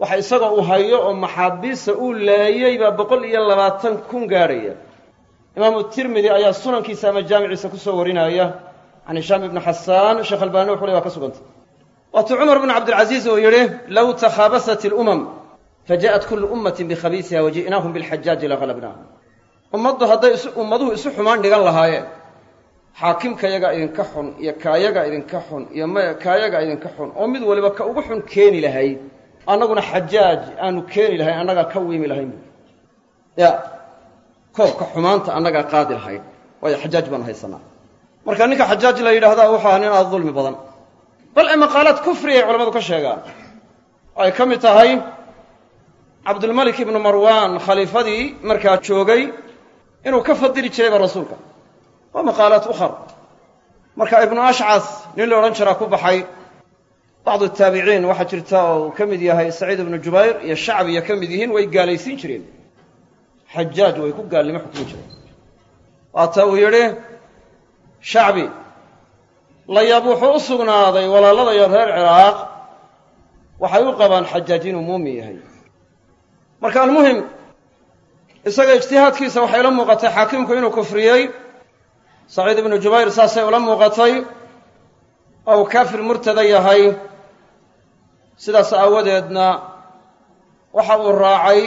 Waxa isagoo uu hayo oo maxaabiista uu laayey baa boqol iyo labaatan kun gaadhaya. Imaamu tirmidi ayaa sunankiisa ama jaamiciisa ku soo warinaya can hishaam ibni xasaan sheekh albaani wuxu ley waa ka sugantay. Waatuu cumar bnu cabdilcasiis uu yidhi low takhaabasat ilumam fajaءat kullu ummatin bikhabiisiha waji'naahum bilxajaaji lahalabnaahum ummaddu hadday ummaduhu isu xumaan dhigan lahaayeen. Xaakimkayaga idinka xun iyo kaayaga idinka xun iyo kaayaga idinka xun oo mid waliba ka ugu xun keeni lahayd. Annaguna xajaaj aanu keeni lahayn annagaa ka wiimi lahayn. Buui ya koobka xumaanta annagaa qaadi lahayn. Waayo xajaaj baanu haysanaa. Marka ninka xajaaj la yidhaahdaa wuxuu ahaa nin aada dulmi badan. Bal ee maqaalaad kufri ay culamadu ka sheegaan. Ay ka mid tahay cabdulmalik ibnu marwaan khaliifadii markaa joogay inuu ka fadili jirayba rasuulka. Waa maqaalaat ukhar. Marka ibnu ashcas nin la odhan jiraa ku baxay bacdu taabiciin waxaa jirta oo uu ka mid yahay saciid ibnu jubayr iyo shacbiya ka mid yihiin way gaalaysiin jireen. Xajaaj way ku gaalnimo xukmi jireen. Waata uu yidhi shacbi layaab wuxuu u sugnaaday walaalada iyo reer ciraaq. Waxay u qabaan xajaaj inuu muumin yahay. Marka almuhim isaga ijtihaadkiisa waxay la muuqatay xaakimku inuu kufriyey. Saciid ibnu jubayr saasay ula muuqatay. Oo uu kaafir murtada yahay. Sidaas aawadeedna waxa uu raacay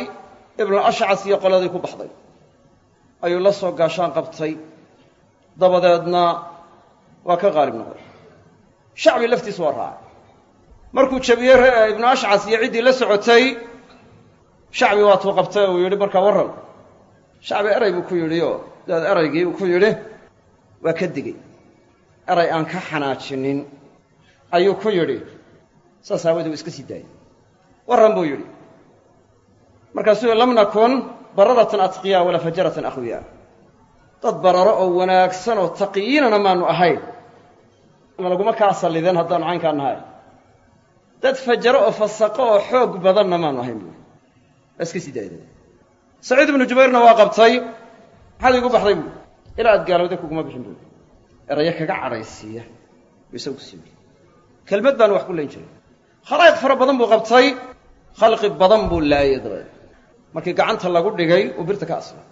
ibnu ashcas iyo qoladii ku baxday. Ayuu la soo gaashaan qabtay. Dabadeedna waa ka qaalib noqday. Shacbi laftiisa waa raacay. Markuu jabiyey ibnu ashcas iyo ciddii la socotay shacbi waatuu qabtay uu yidhi markaa warran shacbi eray buu ku yidhi oo daad eraygii uu ku yidhi waa ka digey. Eray aan ka xanaajinin. Ayuu ku yidhi. Saas aawadee uu iska sii daayey. Warran buu yidhi. Markaasuu lam nakun bararatan atqiya walaa fajaratan akhwiya. Dad bararo oo wanaagsan oo taqiyiinana maanu ahayn laguma kaa sallideen haddaanu caynkaa nahay. Dad fajaro oo fasaqo oo xoog badanna maanu ahayn buui waa iska sii daayda saciid ibnu jubayrna waa qabtay maxaad igu baxday buui ilaa aad gaalowda kuguma bixin buui erayo kaga cadhaysiiya buu isagu ku siiyey kelmad baanu wax ku layn jiray. Khalaa'iq fara badan buu qabtay khalqi badan buu laayay dabeed markii gacanta lagu dhigay uu birta ka aslay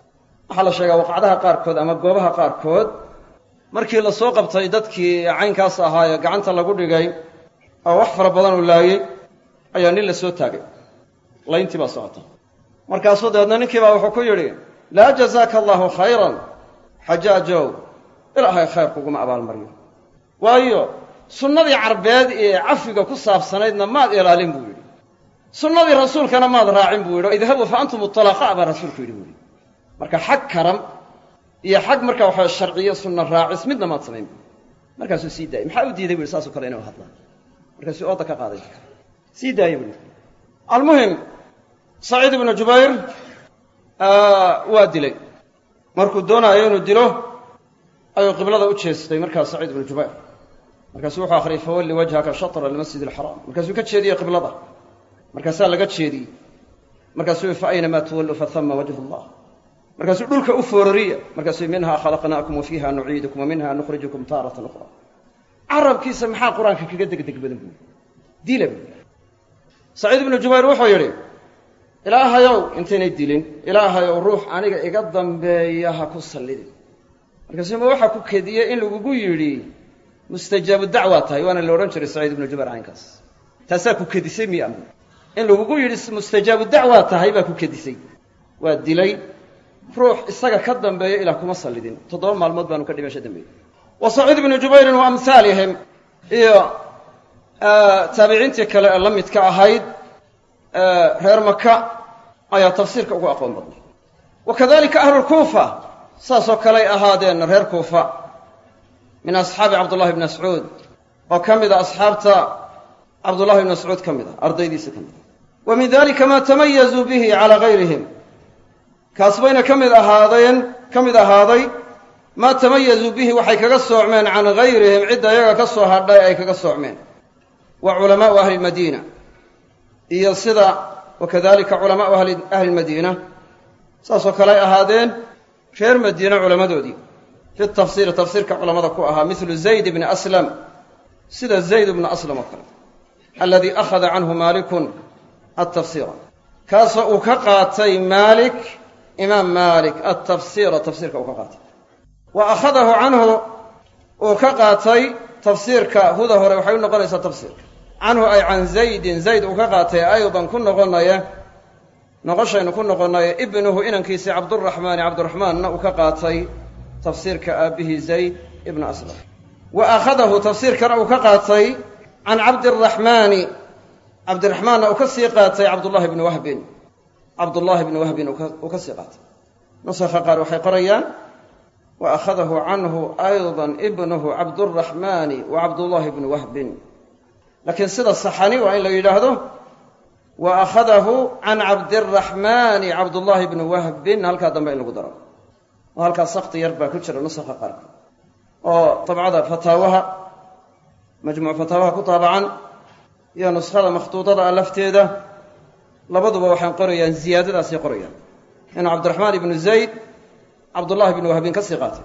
waxaa la sheegaa waqacdaha qaarkood ama goobaha qaarkood markii la soo qabtay dadkii caynkaas ahaayee gacanta lagu dhigay oo wax fara badan uu laayey ayaa nin la soo taagay. Layntii baa socota markaasuu dabeedna ninkii baa wuxuu ku yidhi laa jazaaka allaahu khayran xajaajow ilaahay khayr kuguma abaalmaryo. Waayo sunnadii carbeed ee cafiga ku saabsanaydna maad ilaalin buu yidhi. Sunnadii rasuulkana maad raacin buu yidhi idhabuu fa antum utalaqaa baa rasuulku yidhi buu yidhi. Marka xag karam iyo xag marka waxa sharciyo sunna raacis midna maad samayn bu markaasuu sii daayey maxaa u diiday bu yidhi saasoo kale inuu hadlaan markaasuu ooda ka qaaday. Sii daayey bu yidhi. Almuhim saciid ibnu jubayr waa dilay. Markuu doonaayo inuu dilo ayuu qiblada u jeestay markaa saciid ibnu jubayr. Markaasuu wuxuu akhriyay fawalli wajhaka shatra almasjid alxaraam markaasuu ka jeediyey qiblada. Markaasaa laga jeediyey markaasuu fa aynamaa tuwallu fahama wajhu allah. Markaasuu dhulka u foorariya. Markaasuu minhaa khalaqnaakum wa fiiha nuciidukum wa minha nukhrijukum taaratan ukhra carabkiisa maxaa qur'aanka kaga degdeg badan buui dila buui ibnu jubayr wuxuu yidhi ilaahayow intaynay dilin. Ilaahayow ruux aniga iga dambeeya ha ku sallidin. Markaasuu ma waxaa ku kediyey in lagugu yidhi mustajaabu dacwaa tahay waana la odhan jiray saciid ibnu jubayr caynkaas. Taasaa ku kedisay miya in lagugu yidhi mustajaabu dacwaa tahay baa ku kedisay. Waa dilay. Ruux isaga ka dambeeya ilaa kuma sallidin. Toddoba maalmood baanu ka dhimasho dambeeyey wa saciid ibnu jubayrin wa amhaalihim iyo taabiciintii kale ee la midka ahayd reer maka ayaa tafsiirka ugu aqoon badnay. Wa kadalika ahlulkuufa saasoo kaley ahaadeen reer kuufa. Min asxaabi cabdullahi bni mascuud. Oo ka mid a asxaabta cabdullahi bni mascuud ka mid a ardaydiisa ka mid a. Wa min dalika maa tamayazuu bihi calaa gayrihim. Kaas bayna ka mid ahaadeen ka mid ahaaday maa tamayazuu bihi waxay kaga soocmeen can gayrihim cidda iyaga ka soo hadhay ay kaga soocmeen. Wa culamaau ahli lmadiina iyo sida wa kadalika culamaau ahli lmadiina saasoo kale ay ahaadeen reer madiine culammadoodii. Fi tafsiiri tafsiirka culamada ku ahaa milu zayd bni aslam sida zayd bnu aslam oo kale aladii akhada canhu maalikun atafsiira kaasoo uu ka qaatay maalik imaam maalik altafsiira tafsiirka uu ka qaatay. Wa akhadahu canhu uu ka qaatay tafsiirka huda hore waxay u noqonaysaa tafsiirka canhu ay can zaydin zayd uu ka qaatay aydan ku noqonaya noqoshaynu ku noqonayo ibnuhu inankiisii cabduraxmaani cabdiraxmaanna uu ka qaatay tafsiirka aabbihii zayd ibnu aslam. Wa akhadahu tafsiirkana uu ka qaatay can cabdiraxmaani cabdiraxmaanna uu ka sii qaatay cabdullahi bni wahbin. Cabdullaahi bni wahbin uu ka sii qaatay. Nusakha qaar waxay qorayaan wa akhadahu canhu aydan ibnuhu cabduraxmaani wa cabdullaahi bni wahbin laakiin sida saxani waa in la yidhaahdo wa akhadahu can cabdiraxmaani cabdullaahi bni wahbin. Halkaa dambe in lagu daro. Oo halkaa sakti yar baa ku jira nusakha qaarkood oo dabcada fataawaha majmuuc fataawaha ku taabacan iyo nuskhada makhtuudada ah lafteeda labaduba waxay qorayaan ziyaadadaasay qorayaan. Inuu cabdiraxmaan ibnu zayd cabdullahi bni wahbin ka sii qaatay.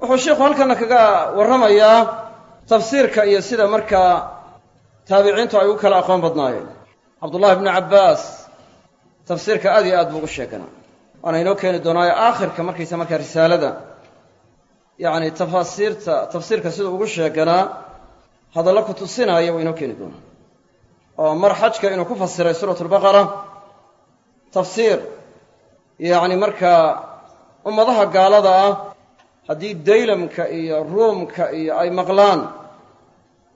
Wuxuu sheikhu halkana kaga warramayaa tafsiirka iyo sida markaa taabiciintu ay u kala aqoon badnaayeen. Cabdullahi bnu cabbaas tafsiirka aad iyo aad buu ugu sheeganaa. Waana inoo keeni doonaayo aakhirka markaysa markaa risaalada. Yacni tafaasiirta tafsiirka siduu ugu sheeganaa hadallo ku tusinaya wuu inoo keeni doonaa. Oo mar xajka inuu ku fasiray suuratu albaqara tafsiir yacni markaa ummadaha gaalada ah haddii daylamka iyo ruumka iyo ay maqlaan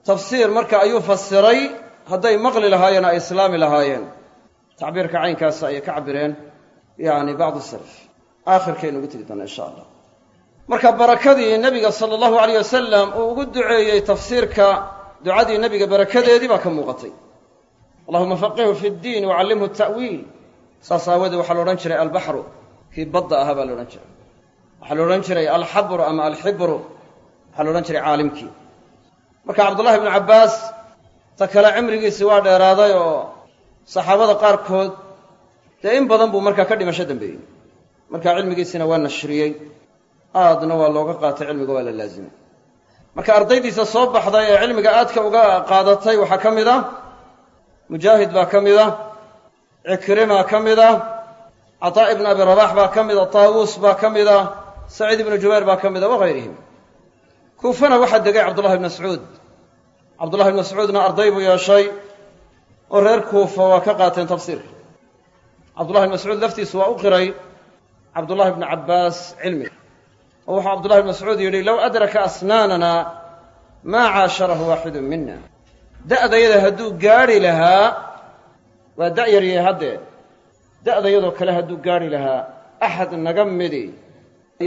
tafsiir marka ayuu fasiray hadday maqli lahaayeen ay islaami lahaayeen. Tacbiirka caynkaasa ayay ka cabireen yacni bacdu salaf aakhirkaynu ugu tegi doonaa insha allah. Marka barakadii nebiga sala allahu alayh wasalam uu ugu duceeyey tafsiirka ducadii nebiga barakadeedii baa ka muuqatay. Allahuma faqihu fi ddiin wacallimhu ta'wiil saas aawoodee waxaa la odhan jiray albaxru kii badda ahaa baa la odhan jiray. Waxaa la odhan jiray alxabru ama alxibru waxaa la odhan jiray caalimkii marka cabdullahi ibnu cabbaas ta kale cimrigiisii waa dheeraaday oo saxaabada qaarkood dee in badan buu markaa ka dhimasho dambeeyey. Marka cilmigiisina waa nashriyey aadna waa looga qaatay cilmiga waa la laazimay. Marka ardaydiisa soo baxday ee cilmiga aadka uga qaadatay waxaa ka mid ah mujaahid baa ka mid ah cikrima ka mid ah cataa ibnu abi rabax baa ka mid a taawuus baa ka mid ah saciid ibnu jubayr baa ka mid a wagayrihim kuufana waxaa degay cabdullahi ibn mascuud cabdullahi ibn mascuudna arday buu yeeshay oo reer kuufa waa ka qaateen tafsiirka cabdullahi ibn mascuud laftiisu waa u qiray cabdullahi ibnu cabbaas cilmiga oo wuxuu cabdullahi ibn mascuud yidhi low adraka asnaanana maa caasharahu waaxidun mina da'dayada hadduu gaadhi lahaa waa da'yaryahay haddee da'dayadoo kale hadduu gaadhi lahaa axad naga midi.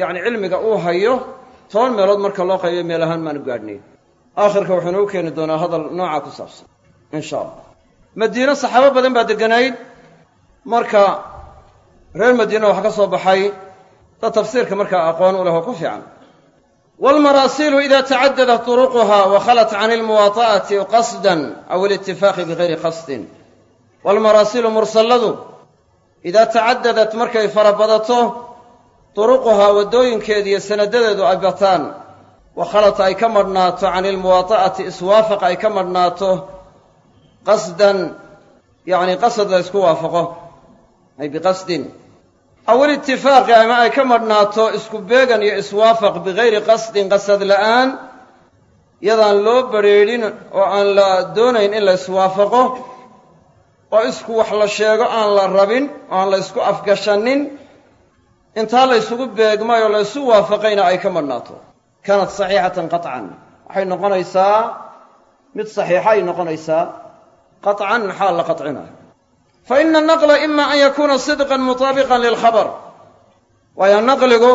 Yacni cilmiga uu hayo toban meelood marka loo qaybiyo meel ahaan maanu gaadhnay. Aakhirka wuxuu inoo keeni doonaa hadal noocaa ku saabsan insha allah madiino saxaabo badan baa degganayd marka reer madiina waxaa ka soo baxay dad tafsiirka markaa aqoon u leh oo ku fiican. Waalmaraasiilu ida tacadadat turuquha wa khalat can ilmuwaata'ati qasdan aw ilitifaaqi bigayri qasdin. Waalmaraasiilu mursalladu idaa tacadadat markay farabadato turuquhaa waddooyinkeeda iyo sanadadeedu ay bataan wa khalat ay ka madhnaato can ilmuwaata'ati iswaafaq ay ka madhnaato qasdan yacni qasad la ysku waafaqo ay biqasdin aw ilitifaaqi ama ay ka madhnaato isku beegan iyo iswaafaq bigayri qasdin qasad la'aan yadaan loo badrheedhin oo aan la doonayn in la iswaafaqo oo isku wax la sheego aan la rabin oo aan la ysku afgashanin intaa la ysugu beegmay oo la ysu waafaqayna ay ka madhnaato kaanat saxiixatan qaطcan waxay noqonaysaa mid saxiixa ay noqonaysaa qaطcan maxaa la qaطcinayo fa ina anaqla ima an yakuuna sidqan mutaabiqan lilkhabar waayo naqligu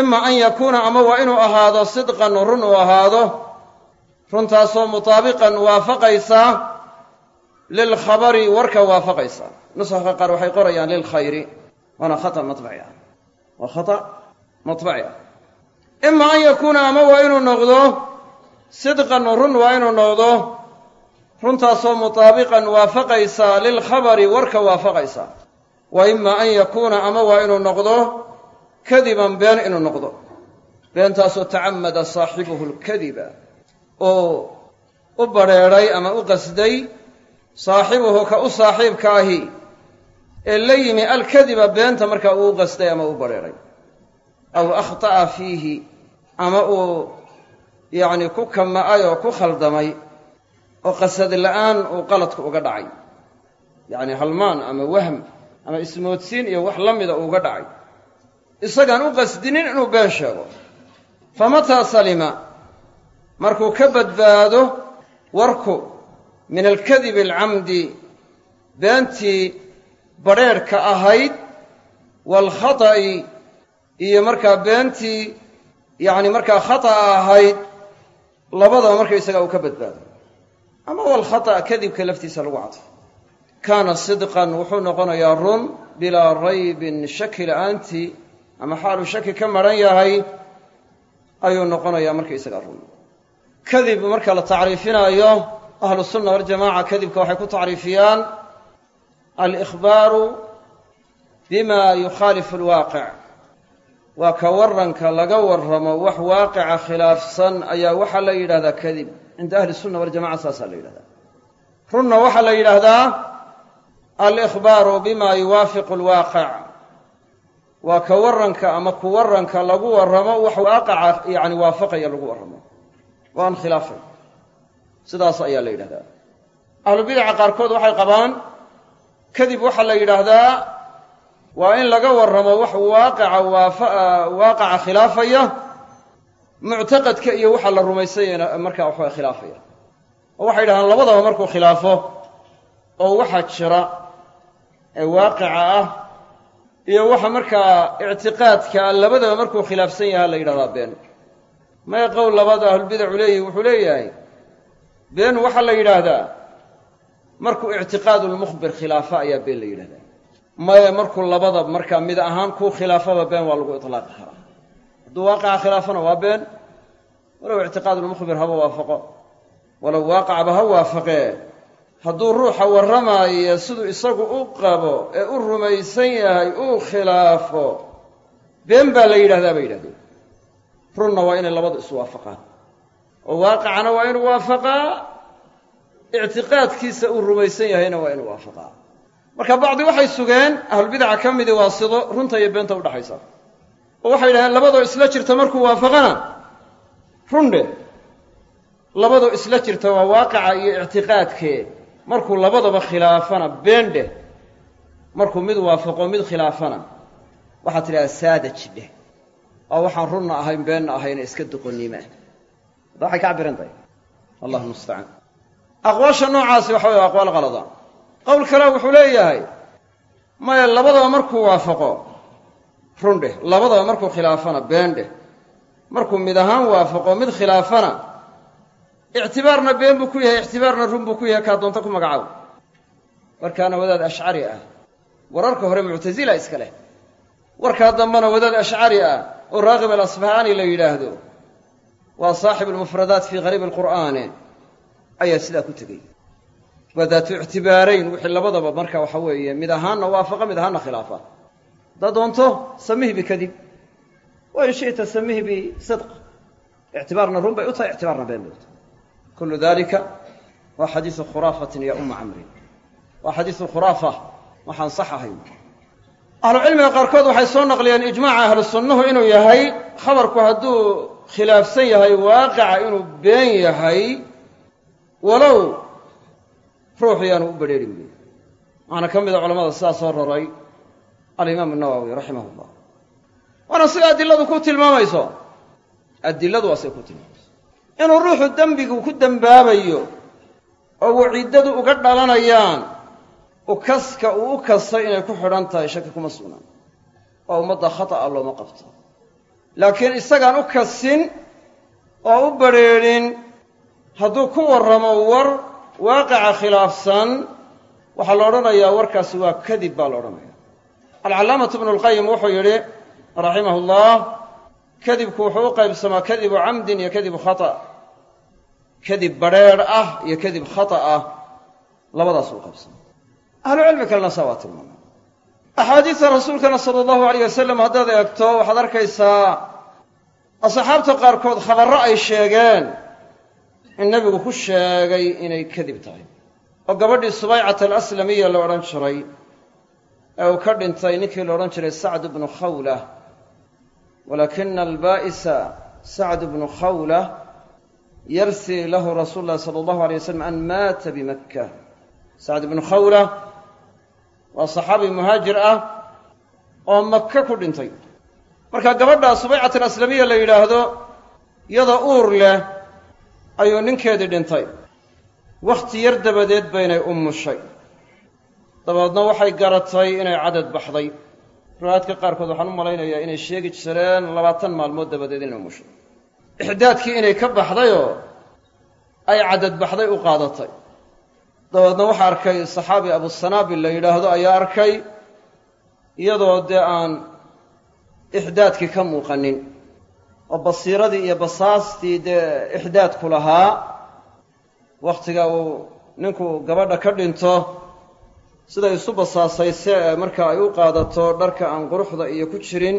ima an yakuuna ama waa inuu ahaado sidqan run uu ahaado runtaasoo mutaabiqan waafaqaysa lilkhabari warka waafaqaysa nusakha qaar waxay qorayaan lilkhayri waana khata maطbaci ah. Waa khata maطbaci ah. Ima an yakuuna ama waa inuu noqdo sidqan run waa inuu noqdo runtaasoo mutaabiqan waafaqaysa lilkhabari warka waafaqaysa. Wa ima an yakuuna ama waa inuu noqdo kadiban been inuu noqdo. Beentaasoo tacamada saaxibuhu lkadiba oo u badrheedhay ama u qasday saaxibuhu ka u saaxiibka ahi ee la yimi alkadiba beenta markaa uu u qasday ama u badrheedhay aw akhta'a fiihi ama uu yacni ku kama'ay oo ku khaldamay oo qasad la'aan uu qaladku uga dhacay. Yacni halmaan ama wahm ama ismoodsiin iyo wax la mida uuga dhacay. Isagaan u qasdinin inuu been sheego. Famataa salima markuu ka badbaado warku min alkadibi alcamdi beentii badrheedhka ahayd waalkhata'i iyo markaa beentii yacni markaa khata'a ahayd labadaba markaysaga uu ka badbaado. Ama walkhata' kadibka laftiisa lagu cadfo kaana sidqan wuxuu noqonayaa run bilaa raybin shaki la'aantii ama xaaluu shaki ka maran yahay ayuu noqonayaa markaysaga run. Kadib marka la tacriifinaayo ahlu sunna waljamaca kadibka waxay ku tacriifiyaan alikhbaaru bima yukhaalifu alwaaqic waa ka warranka laga warramo wax waaqica khilaafsan ayaa waxaa la yidhahdaa kadib cinda ahli sunna waljamaca saasaa la yidhahdaa runna waxaa la yidhaahdaa alikhbaaru bima yuwaafiqu alwaaqic waa ka warranka ama ku warranka lagu warramo wax waaqaca yani waafaqaya lagu warramo oo aan khilaafay sidaas ayaa la yidhahdaa ahlubidaca qaarkood waxay qabaan kadib waxaa la yidhaahdaa waa in laga warramo wax waaqica waaqaca khilaafaya muctaqadka iyo waxa la rumaysanyana markaa waxaa khilaafaya. Oo waxay yidhahdaan labadaba markuu khilaafo oo waxa jira ee waaqica ah iyo waxa markaa ictiqaadka labadaba markuu khilaafsan yaha la yidhahdaa been. May qowl labaad ahlulbidacu leeyihi wuxuu leeyahay been waxaa la yidhaahdaa markuu ictiqaadulmukhbir khilaafa ayaa been la yidhahdaa maya markuu labada markaa mid ahaan kuu khilaafaba been waa lagu itlaaqi karaa hadduu waaqaca khilaafana waa been walow ictiqaadulmukhbir haba waafaqo. Walow waaqacba ha waafaqee hadduu ruuxa warramaayo siduu isagu u qabo ee u rumaysan yahay uu khilaafo been baa la yidhahdaa bay yidhahdeen. Runna waa inay labadu iswaafaqaan. Oo waaqicana waa inuu waafaqaa ictiqaadkiisa uu rumaysan yahayna waa inuu waafaqaa. Marka bacdi waxay sugeen ahlulbidaca ka midii waa sido runta iyo beenta udhaxaysa oo waxay yidhahdeen labadoo isla jirta markuu waafaqana run dheh labadoo isla jirta waa waaqica iyo ictiqaadkee markuu labadaba khilaafana been dheh markuu mid waafaqo mid khilaafana. Waxaad tidhahdaa saadaj dheh oo waxaan runna ahayn beenna ahayna iska doqonnima hadda waxay ka cabbiran tahay allah mustacaan aqwaasha noocaasi waxa weye aqwaal qalada. Qowl kale wuxuu leeyahay maya labadaba markuu waafaqo run dheh. Labadaba markuu khilaafana been dheh. Markuu mid ahaan waafaqo mid khilaafana ictibaarna been buu ku yahay ictibaarna run buu ku yahay kaa doonta ku magacaabo warkaana wadaad ashcari ah. Wararka hore muctasila iska leh. Warkaa dambena wadaad ashcari ah oo raaqib alasfahaani la yidhaahdo waa saaxibu almufradaat fii qariib alqur'aani ayaa sidaa ku tegey. Waa daatu ictibaarayn wixii labadaba marka waxa weeye mid ahaanna waafaqa mid ahaanna khilaafa. Haddaad doonto samih bikadib wa in shi'ta samih bisidq ictibaarna run bay u tahay ictibaarna been bay u tahay. Kullu dalika waa xadiisu khuraafatin ya umma camrin. Waa xadiisu khuraafa waxaan sax ahayn ahlucilmiga qaarkood waxay soo naqliyeen ijmaaca ahlu sunnuhu inuu yahay khabarku hadduu khilaafsan yahay waaqica inuu been yahay walow ruuxu yaanu u badrheerin buy waxaana ka mida culamada sidaa soo raray alimaam nawowi raximah llah waana sida adiladu ku tilmaamayso. Adiladu waa siday ku tilmaamayso. Inuu ruuxu dembigu ku dembaabayo oo waciiddadu uga dhalanayaan ukaska uu u kastay inay ku xidhan tahay shaki kuma sugnaan. Oo ummadda khata'a looma qabto. Laakiin isagaan u kasin oo u badrheedhin hadduu ku warramo war waaqica khilaafsan waxaa la odhanayaa warkaasi waa kadib baa la odhanaya alcallaamatu ibnu lqayim wuxuu yidhi raximahu llah kadibku wuxuu u qaybsamaa kadibu camdin iyo kadibu khata' kadib badrheedh ah iyo kadib khata' ah labadaas u qaybsamaa. Ahlucilmi kalena saa waa tilmaama axaadiista rasuulkana sala allahu alayh wasalam haddaad eegto waxaad arkaysaa asxaabta qaarkood khabarro ay sheegeen in nebigu ku sheegay inay kadib tahay. Oo gabadhii subaycat alaslamiya la odhan jiray ee uu ka dhintay ninkii la odhan jiray sacd bnu khawla. Walaakina albaa'isa sacd bnu khawla yarsi lahu rasuulu llahi sala allahu alay wasalam an maata bimakka sacd bnu khawla waa saxaabi muhaajir ah oo maka ku dhintay. Marka gabadha subaycat alaslamiya la yidhaahdo iyadoo uur leh ayuu ninkeedii dhintay. Wakhti yar dabadeed baynay umushay dabeedna waxay garatay inay cadad baxday. Riwaayaadka qaarkood waxaan u malaynayaa inay sheegi jireen labaatan maalmood dabadeed inay umushay ixdaadkii inay ka baxdayoo ay cadad baxday u qaadatay. Dabeedna waxaa arkay saxaabi abusanaabil la yidhaahdo ayaa arkay iyadoo dee aan ixdaadkii ka muuqanin oo basiiradii iyo basaastii dee ixdaadku lahaa wakhtiga uu ninku gabadha ka dhinto siday isu basaasayse ee marka ay u qaadato dharka aan quruxda iyo ku jirin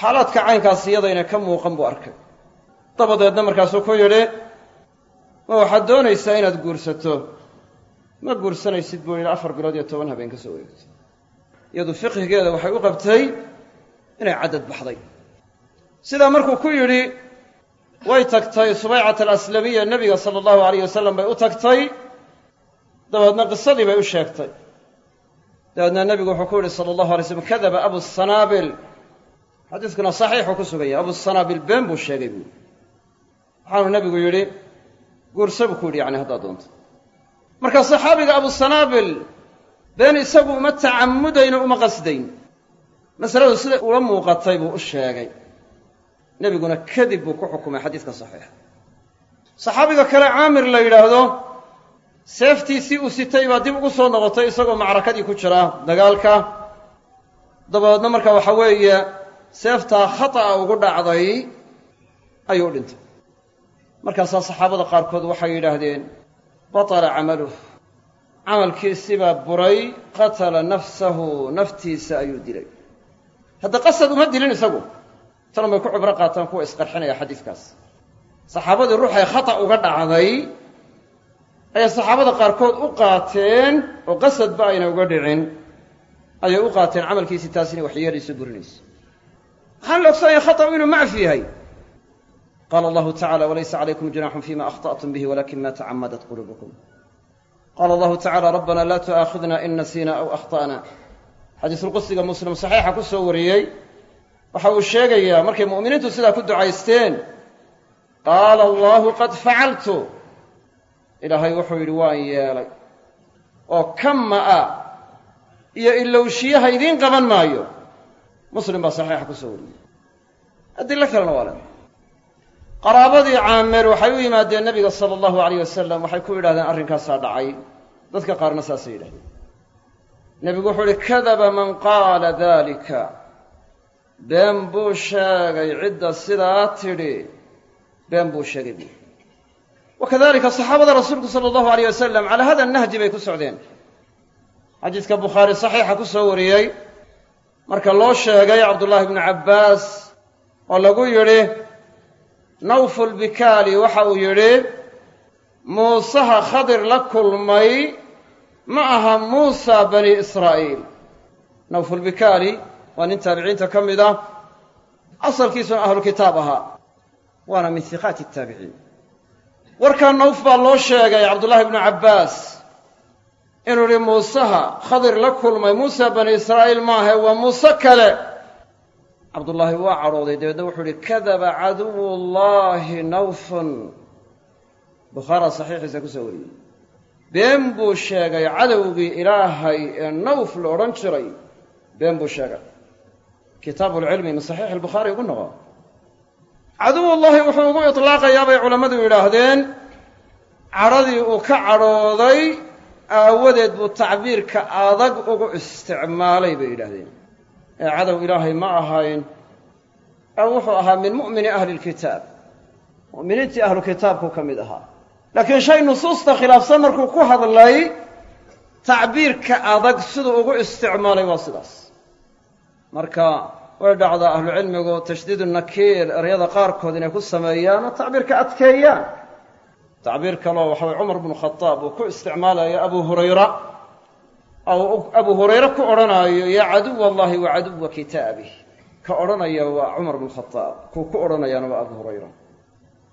xaalaadka caynkaas iyadayna ka muuqan buu arkay. Dabadeedna markaasuu ku yidhi ma waxaad doonaysaa inaad guursato? Ma guursanaysid buu yidhi afar bilood iyo toban habeen ka soo wareegto iyadu fiqhigeeda waxay u qabtay inay caddad baxday sidaa markuu ku yidhi way tagtay subaycat alaslamiya nebiga sala allahu alayh wasalam bay u tagtay. Dabeedna qisadii bay u sheegtay. Dabeedna nebigu wuxuu ku yidhi sala allahu alay slam kadaba abu sanaabil xadiiskuna saxiixuu ku sugan yahay abu sanaabil been buu sheegay buui waxaanu nebigu yidhi guursa buu ku yidhi yani haddaad doonto. Marka saxaabiga abu sanaabil been isagu uma tacamudayno uma qasdayn. Masaladu siday ula muuqatay buu u sheegay nebiguna kadib buu ku xukumay xadiiska saxiixa. Saxaabiga kale caamir la yidhaahdo seeftiisii uu sitay baa dib ugu soo noqotay isagoo macrakadii ku jira dagaalka. Dabadeedna marka waxa weeye seeftaa khata'a ugu dhacday ayuu u dhintay. Markaasaa saxaabada qaarkood waxay yidhaahdeen batala camaluh camalkiisibaa buray qatala nafsahu naftiisa ayuu dilay. Hadda qasad uma dilin isagu talan bay ku cibro qaataan kuwa isqarxinaya xadiidkaas saxaabadii ruuxay khata uga dhacday ayay saxaabada qaarkood u qaateen oo qasadba ayna uga dhicin. Ayay u qaateen camalkiisii taas inay waxyeelayso burinayso. Waxaan la ogsanaya khata'u inuu macfi yahay? Qaala allahu tacala walaysa calaykum junaxun fima akhta'tum bihi walakin ma tacamadat quluubukum. Qaala allahu tacala rabbana laa tu'aakhidna in nasiina aw akhta'na. Xadiisulqudsiga muslim saxiixa ku soo wariyey waxa uu sheegayaa markay mu'miniintu sidaa ku ducaysteen qaala allahu qad facaltu ilaahay wuxuu yidhi waan yeelay. Oo kama-a iyo ilowshiyaha idiin qaban maayo. Muslim baa saxiixa ku soo wariyey. Adilo kalena waa le qaraabadii caameer waxay u yimaadeen nebiga sala allahu alayh wasalam waxay ku yidhahdeen arrinkaasaa dhacay. Dadka qaarna saasay yidhahdeen nebigu wuxuu ihi kadaba man qaala dalika been buu sheegay cidda sidaa tidhi been buu sheegay. Buu wa kadalika saxaabada rasuulku sala allahu alayh wasalam calaa hada nahji bay ku socdeen. Xadiiska bukhaari saxiixa ku soo wariyey. Marka loo sheegay cabdullaahi bnu cabbaas oo lagu yidhi nawful bikaali waxa uu yidhi muusaha khadir la kulmay ma aha muusa bani israa'iil. Nawful bikaali waa nin taabiciinta ka mid ah. Asalkiisuna ahlu kitaab ahaa. Waana min hiqaati ataabiciin warkaa nawf baa loo sheegay cabdullaahi bnu cabbaas. Inuu yihi muusaha khadir la kulmay. Muusa bani israa'iil maahe waa muuse kale. Cabdullaahi waa cadhooday. Dabeedna wuxuu ihi kadaba caduwu llahi nawfun. Bukhaaraa saxiixiisa ku soo wariyey. Been buu sheegay cadowgii ilaahay ee nawf la odhan jiray. Been buu sheegay kitaabu lcilmi min saxiixi albukhaari ugu noqo. Caduwullahi wuxuu ugu itlaaqayaa bay culammadu yidhaahdeen cadhadii uu ka cadhooday aawadeed buu tacbiirka adag ugu isticmaalay bay yidhaahdeen. Ee cadow ilaahay ma ahayn ee wuxuu ahaa min mu'mini ahli lkitaab mu'miniintii ahlu kitaabku ka mid ahaa. Laakiin shay nusuusta khilaafsan markuu ku hadlay tacbiirka adag siduu ugu isticmaalay waa sidaas marka way dhacdaa ahlucilmigu tashdiidu nakiir eryada qaarkood inay ku sameeyaan oo tacbiirka adkeeyaan. Tacbiir kaleo waxa weye cumar bnu khadaab uu ku isticmaalayo abu hurayra. Ou abu hurayre ku odhanaayo yaa caduw allahi wa caduwa kitaabih ka odhanaya waa cumar bnu khadaab kuu ku odhanayaana waa abu hurayra.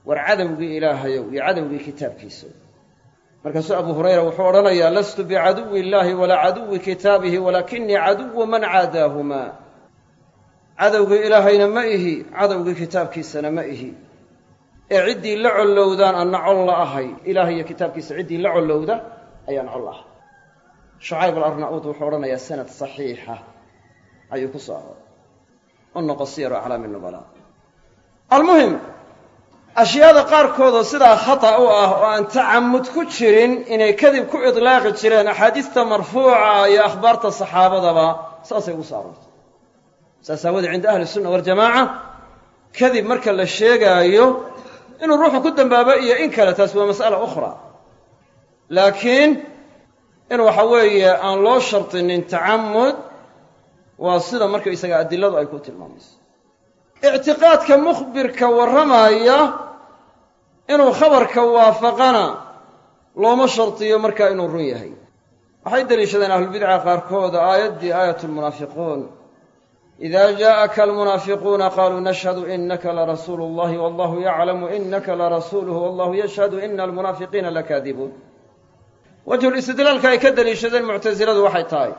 War cadowgii ilaahayow iyo cadowgii kitaabkiisa markaasuu abu hurayra wuxuu odhanayaa lastu bicaduwi illahi walaa caduwi kitaabihi walaakinii caduwu man caadaahumaa cadowgii ilaahayna ma ihi cadowgii kitaabkiisana ma ihi. Ee ciddii la collowdaan anna col la ahay ilaah iyo kitaabkiisa ciddii la collowda ayaan col ahay. Shucayb alarnauud wuxuu odhanayaa sanad saxiixa. Ayuu ku soo arooray u noqo siyaru aclaami nubala almuhim ashyaada qaarkoodoo sidaa khata u ah oo aan tacamud ku jirin inay kadib ku idlaaqi jireen axaadiista marfuuca iyo akhbaarta saxaabadaba saasay ugu soo aroortay saas aawadee cinda ahli sunna waljamaaca kadib marka la sheegaayo inuu ruuxu ku dambaabo iyo in kale taas waa mas'ala ukhra. Laakiin in waxa weeye aan loo shardinin tacamud waa sida markaysaga adiladu ay ku tilmaamayso. Ictiqaadka mukhbirka warramaya inuu khabarka waafaqana looma shardiyo markaa inuu run yahay. Waxay deliishadeen ahlulbidca qaarkood aayaddii aayat ida jaءaka almunaafiquuna qaluu nashhadu inaka larasuulu اllahi wallahu yaclamu inaka larasuuluhu wallahu yashhadu ina almunaafiqiina lakaadibuun wajhulistidlaalka ay ka deliishadeen muctasiladu waxay tahay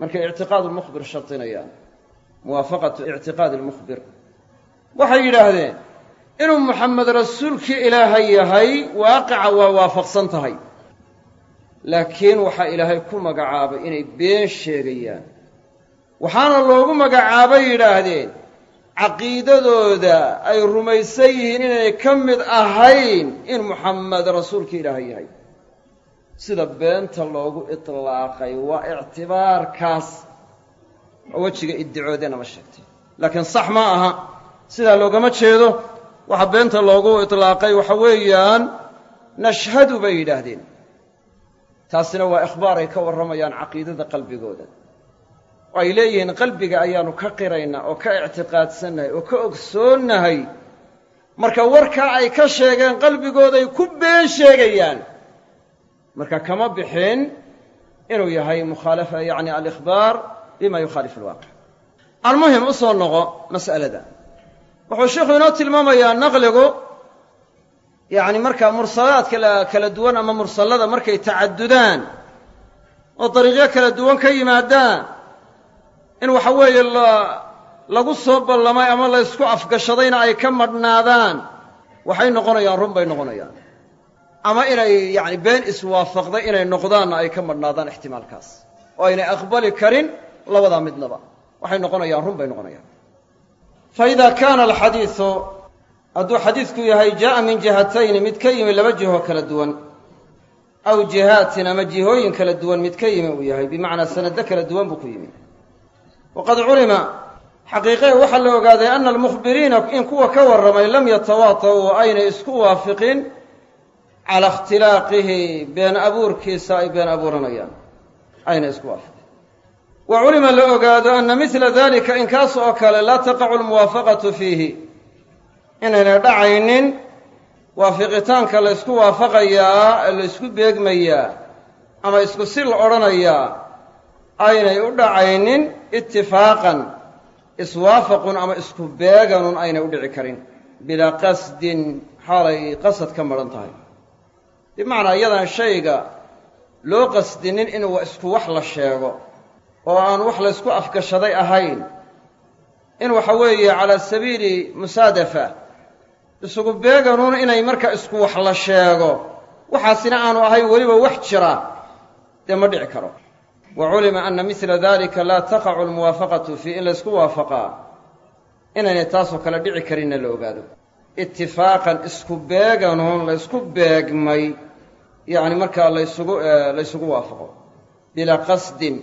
markay ictiqaad lmukhbir shardinayaan muwaafaqatu ictiqaadi lmukhbir waxay yidhaahdeen inuu muxamed rasuulkii ilaahay yahay waaqica waa waafaqsan tahay laakiin waxaa ilaahay ku magacaabay inay been sheegayaan waxaana loogu magacaabay yidhaahdeen caqiidadooda ay rumaysan yihiin inay ka mid ahayn in muxamed rasuulka ilaahay yahay. Sida beenta loogu itlaaqay waa ictibaarkaas oo wejiga iddicoodeenna ma sheegtay. Laakiin sax ma aha. Sidaa loogama jeedo waxa beenta loogu itlaaqay waxa weeyaan nashhadu bay yidhaahdeen. Taasina waa ikhbaar ay ka warramayaan caqiidada qalbigooda oo ay leeyihiin qalbiga ayaannu ka qiraynaa oo ka ictiqaadsannahay oo ka ogsoonnahay. Marka warkaa ay ka sheegeen qalbigooday ku been sheegayaan. Marka kama bixin inuu yahay mukhaalafa yacni alikhbaar bima yukhaalifu alwaaqic. Almuhim u soo noqo mas'alada. Wuxuu sheikhu inoo tilmaamayaa naqligu yacni markaa mursalaadka kala duwan ama mursallada markay tacadudaan oo dariiqyo kala duwan ka yimaadaan in waxa weeye lagu soo ballamay ama la ysku afgashadayna ay ka madhnaadaan waxay noqonayaan run bay noqonayaan. Ama inay yacni been iswaafaqday inay noqdaanna ay ka madhnaadaan ixtimaalkaas. Oo aynay aqbali karin labadaa midnaba. Waxay noqonayaan run bay noqonayaan. Fa idaa kaana alxadiidu hadduu xadiidku yahay jaa'a min jihatayni mid ka yimi laba jiho kala duwan. Aw jihaatin ama jihooyin kala duwan mid ka yimi uu yahay. Bimacnaa sanado kala duwan buu ku yimi waqad culima xaqiiqee waxaa la ogaaday ana almukhbiriina in kuwa ka warramay lam yatawaata'uu aynay isku waafiqin cala ikhtilaaqihi been abuurkiisa ay been abuuranayaan aynay isku waafiqin wa culima la ogaado ana midla dalika in kaas oo kale laa taqacu almuwaafaqatu fiihi inaynay dhacaynin waafiqitaanka la ysku waafaqayaa ee la ysku beegmayaa ama isku si la odhanayaa aynay u dhacaynin itifaaqan iswaafaqun ama isku beeganun aynay u dhici karin bilaa qasdin xaalay qasad ka madhan tahay. Bimacnaa iyadan shayga loo qasdinin in isku wax la sheego oo aan wax laysku afgashaday ahayn in waxa weeye calaa sabiili musaadafa isugu beeganuun inay marka isku wax la sheego waxaasina aanu ahayn weliba wax jira dee ma dhici karo wa culima ana midla dalika laa taqacu almuwaafaqatu fii in laysku waafaqaa inaynay taasoo kale dhici karinna la ogaado itifaaqan isku beeganuun laysku beegmay yacni markaa laysugu laysugu waafaqo bilaa qasdin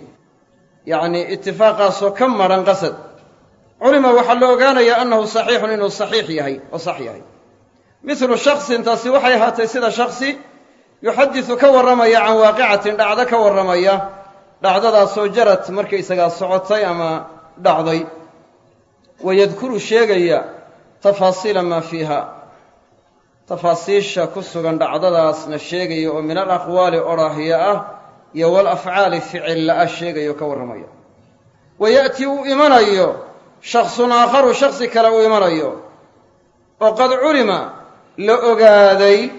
yacni itifaaqaasoo ka madhan qasad culima waxaa la ogaanayaa annahu saxiixun inuu saxiix yahay oo sax yahay midlu shaksin taasi waxay ahaatay sida shaksi yuxadisu ka warramaya can waaqicatin dhacdo ka warramaya dhacdadaasoo jarad markaysagaa socotay ama dhacday. Wayadkuru sheegaya tafaasiila maa fiiha. Tafaasiisha ku sugan dhacdadaasna sheegaya oo min alaqwaali odhaahya ah iyo walafcaali ficilla ah sheegaya oo ka warramaya. Wa ya'tii uu imanayo shaksun aakharu shaksi kale uu imanayo. Oo qad culima la ogaaday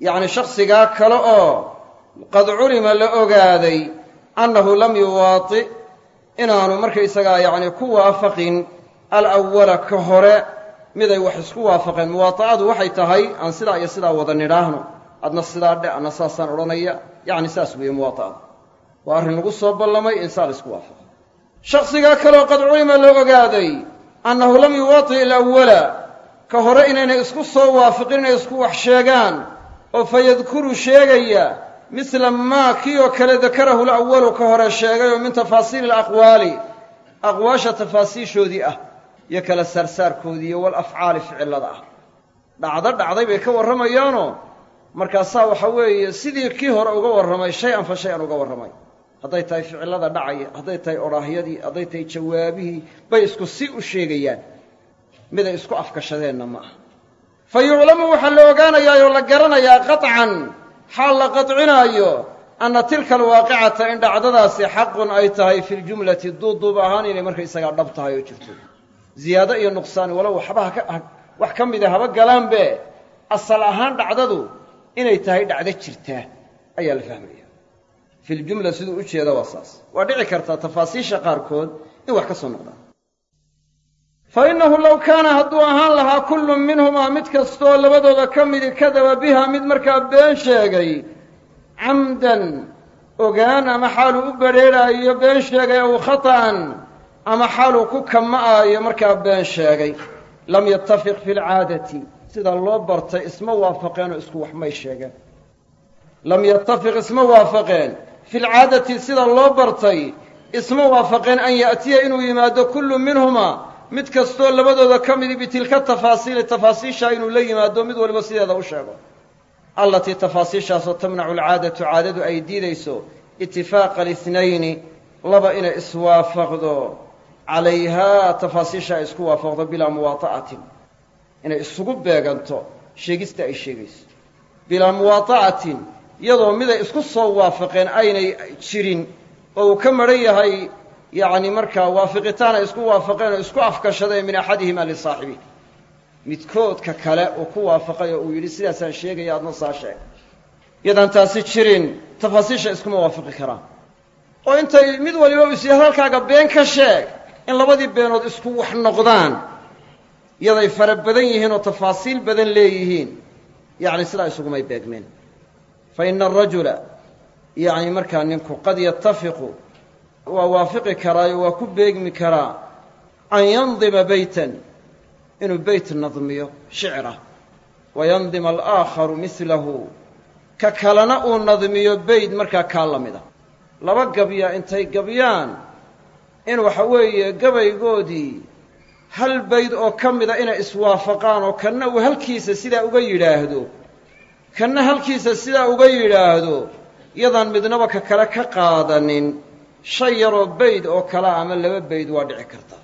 yacni shaksigaa kale oo qad culima la ogaaday annahu lam yuwaati inaanu markaysagaa yacni ku waafaqin alawala ka hore miday wax isku waafaqeen. Muwaata'adu waxay tahay aan sidaa iyo sidaa wada nidhaahno. Adna sidaa dhe adna saasaan odhanaya. Yacni saas weeye muwaata'adu. Waa arrin lagu soo ballamay in saa la isku waafaqo. Shaksigaa kaleoo qad culima la ogaaday annahu lam yuwaati alawala ka hore inaynay isku soo waafiqin inay isku wax sheegaan oo fa yadkuru sheegaya misla maa kii oo kale dakarahu lawalu ka hore sheegay oo min tafaasiili alaqwaali aqwaasha tafaasiishoodii ah iyo kala saarsaarkoodii iyo walafcaali ficillada ah. Dhacdo dhacday bay ka warramayaanoo markaasaa waxa weeye sidii kii hore uga warramay shay-an fa shay-an uga warramay. Hadday tahay ficillada dhacaya hadday tahay odhaahyadii hadday tahay jawaabihii bay isku si u sheegayaan. Miday isku afkashadeenna ma aha. Fa yuclamu waxaa la ogaanayaa oo la garanayaa qaطcan xaal la qaطcinaayo anna tilka alwaaqicata in dhacdadaasi xaqun ay tahay fi ljumlati duuduub ahaan inay markaysagaa dhab tahay oo jirto. Ziyaado iyo nuqsaani walow waxba wax ka mida haba galaanbe asal ahaan dhacdadu inay tahay dhacdo jirtaa ayaa la fahmaya. Fi ljumla siduu u jeeda waa saas. Waa dhici kartaa tafaasiisha qaarkood in wax ka soo noqdaan fa innahu low kaana hadduu ahaan lahaa kullun minhumaa mid kastoo labadooda ka midi kadaba biha mid markaa been sheegay camdan ogaan ama xaaluu u badrheerhaayo been sheegay aw khata'an ama xaaluu ku kama'aayo markaa been sheegay. Lam yattafiq fi lcaadati sida loo bartay isma waafaqeenoo isku wax may sheegeen. Lam yattafiq isma waafaqeen fi lcaadati sida loo bartay isma waafaqeen an ya'tiya inuu yimaado kullu minhumaa mid kastoo labadooda ka midi bitilka tafaasiili tafaasiishaa inuu la yimaado mid waliba sideeda u sheego. Allatii tafaasiishaasoo tamnacu alcaadatu caadadu ay diidayso itifaaqa alithnayni laba inay iswaafaqdo. Calayhaa tafaasiisha ay isku waafaqdo bilaa muwaata'atin. Inay isugu beeganto sheegista ay sheegayso. Bilaa muwaata'atin iyadoo miday isku soo waafaqeen aynay jirin oo uu ka madhan yahay yacni markaa waafiqitaan ay isku waafaqeen oo isku afkashadeen min axadihima lisaaxibi midkoodka kale uu ku waafaqay oo uu yidhi sidaasaan sheegaya adna saa sheeg. Yadaan taasi jirin tafaasiisha iskuma waafaqi karaan. Oo intay mid waliba isyahay halkaaga been ka sheeg in labadii beenood isku wax noqdaan. Yaday fara badan yihiin oo tafaasiil badan leeyihiin. Yacni sidaa isugumay beegmeen. Fa ina arajula yacni markaa ninku qad yatafiqu waa waafiqi karaayo waa ku beegmi karaa an yandima beytan inuu beyt nadmiyo shicra. Wa yandima alaakharu midlahu ka kalena uu nadmiyo beyt markaa kaa la mida. Laba gabya intay gabyaan in waxa weeye gabaygoodii hal bayd oo ka mida inay iswaafaqaan oo kanna uu halkiisa sidaa uga yidhaahdo kanna halkiisa sidaa uga yidhaahdo yadaan midnaba ka kale ka qaadanin shan yaroo bayd oo kale ama laba bayd waa dhici karta.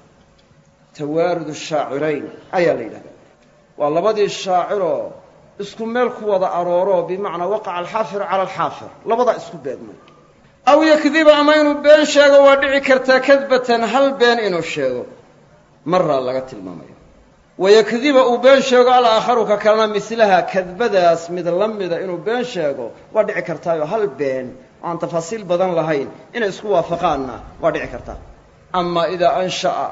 Tawaarudu shaacirayn ayaa la yidhahdaa. Waa labadii shaaciroo isku meel ku wada arooroo bimacnaa waqaca alxaafiru cala alxaafir. Labadaa isku beegmay aw yakdiba ama inuu been sheego waa dhici kartaa kadbatan hal been inuu sheego. Maraa laga tilmaamaya wayakdiba uu been sheego alaakharu ka kalena mislaha kadbadaas mid la mida inuu been sheego waa dhici kartaayoo hal been aan tafaasiil badan lahayn inay isku waafaqaanna waa dhici kartaa ama idaa ansha'a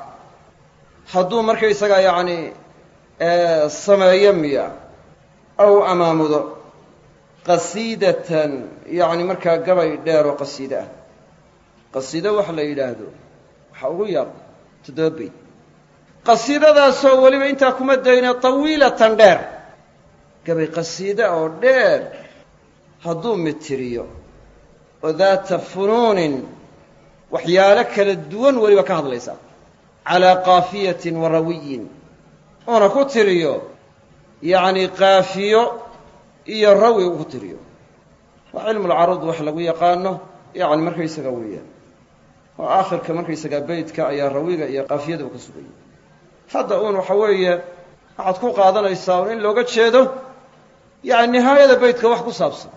hadduu markaysagaa yacni sameeyo miya aw amaamudo qasiidatan yacni markaa gabay dheer oo qasiide ah. Qasiido waxa la yidhaahdo waxaa ugu yar toddoba bayd qasiidadaasoo weliba intaa kuma dayne tawiilatan dheer. Gabay qasiide oo dheer hadduu mitiriyo oo daata funuunin waxyaalo kala duwan weliba ka hadlaysa. Calaa qaafiyatin wa rawiyin. Uuna ku tiriyo yacni qaafiyo iyo rawi ku tiriyo. Waa cilmulcaruud wax lagu yaqaano yacni markaysaga weeyaan. Oo aakhirka markaysagaa beydka ayaa rawiga iyo qaafiyada ka sugaya hadda uun waxa weeye waxaad ku qaadanaysaa un in looga jeedo yacni nihaayada beydka wax ku saabsan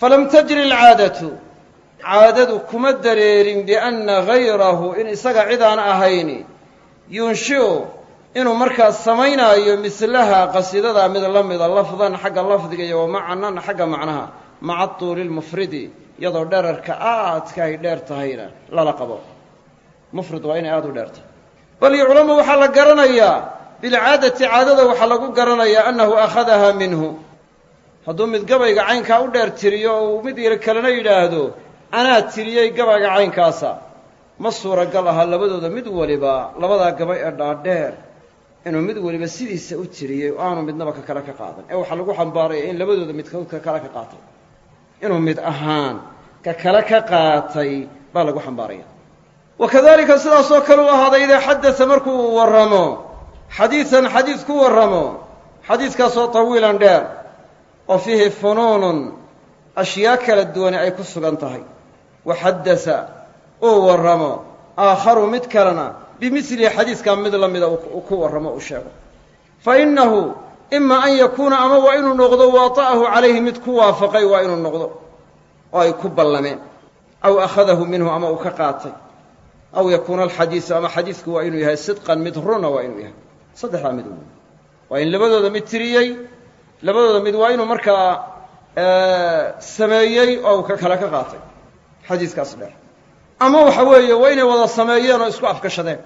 falam tajri alcaadatu caadadu kuma dareerin bianna hayrahu in isaga cid aan ahayni yunshi'u inuu markaa samaynaayo mislaha qasiidada mid la mida lafdan xagga lafdiga iyo wa macnan xagga macnaha maca tuuli lmufridi iyadoo dherarka aadka ay dheer tahayna lala qabo mufrid waa inay aada u dheer tahay bal yuclamu waxaa la garanayaa bilcaadati caadada waxaa lagu garanayaa annahu akhadaha minhu hadduu mid gabayga caynkaa u dheer tiriyo oo uu mid yar kalena yidhaahdo anaa tiriyey gabayga caynkaasa. Ma suuragal aha labadooda mid waliba labadaa gabay ee dhaadheer inuu mid waliba sidiisa u tiriyey oo aanu midnaba ka kale ka qaadan. Ee waxaa lagu xambaaraya in labadooda midkood ka kale ka qaatay. Inuu mid ahaan ka kale ka qaatay baa lagu xambaaraya. Wa kadalika sidaasoo kale u ahaaday idaa xadasa markuu warramo xadiidan xadiid ku warramo xadiidkaasoo tawiilan dheer oo fiihi funuunun ashyaa kala duwani ay ku sugan tahay. Wa xaddasa uu warramo. Aakharu mid kalena bimilihi xadiiskaa mid la mida ku warramo uu sheego. Fa innahu ima an yakuuna ama waa inuu noqdo waata'ahu calayhi mid ku waafaqay waa inuu noqdo. Oo ay ku ballameen. Aw akhadahu minhu ama uu ka qaatay. Aw yakuuna alxadiisu ama xadiisku waa inuu yahay sidqan mid runa waa inuu yahay. Saddexdaa mid wey waa in labadooda mid tiriyey labadooda mid waa inuu markaa sameeyey oo ka kale ka qaatay. Xadiiskaas dheer. Ama waxa weeye waa inay wada sameeyeen oo isku afgashadeen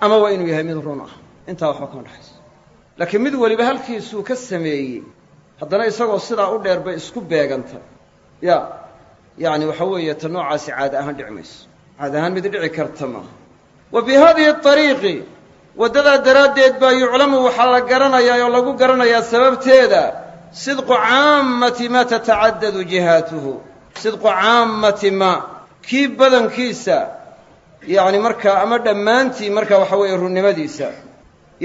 ama waa inuu yahay mid run ah. Intaa waxba kama dhexayso laakiin mid weliba halkiisuu ka sameeyey haddana isagoo sidaa u dheer bay isku beegantay. Ya yacni waxa weeye ta noocaasi caad ahaan dhici mayso. Caad ahaan mid dhici karta maaha. Wa bi haadihi ariiqi waddadaa daraaddeed baa yuclamu waxaa la garanayaa oo lagu garanayaa sababteeda. Sidqu caammati maa tatacadadu jihaatuhu. Sidqu caammati ma. Kii badankiisa yacni markaa ama dhammaantii markaa waxa weeye runnimadiisa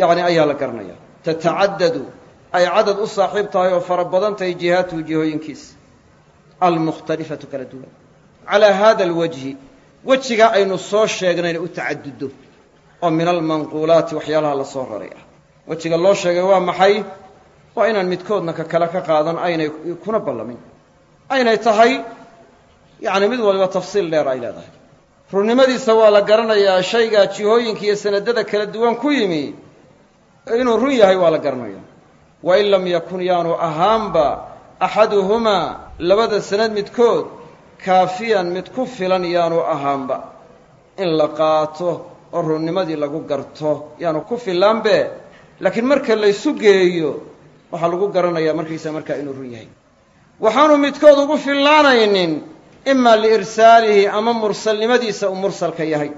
yacni ayaa la garanaya tatacadadu ay cadad u saaxiib tahay oo fara badan tahay jihaatuhu jihooyinkiisa. Almukhtalifatu kala duwan. Calaa hada alwajhi wejigaa aynu soo sheegnayna u tacaduddo oo min almanquulaati waxyaalaha la soo raray ah wejiga loo sheegay waa maxay? Waa inaan midkoodna ka kale ka qaadan aynay kuna ballamin. Aynay tahay yacni mid waliba tafsiil dheer ay leedahay. Runnimadiisa waa la garanayaa shaygaa jihooyinka iyo sanadada kala duwan ku yimi. Inuu run yahay waa la garanaya wa in lam yakun yaanu ahaanba axaduhumaa labada sanad midkood kaafiyan mid ku filan yaanu ahaanba. In la qaato oo runnimadii lagu garto yaanu ku fillaanbe. Laakiin marka laysu geeyo waxaa lagu garanayaa markaysaa markaa inuu run yahay. Waxaanu midkood ugu fillaanaynin imaa liirsaalihi ama mursalnimadiisa uu mursalka yahay.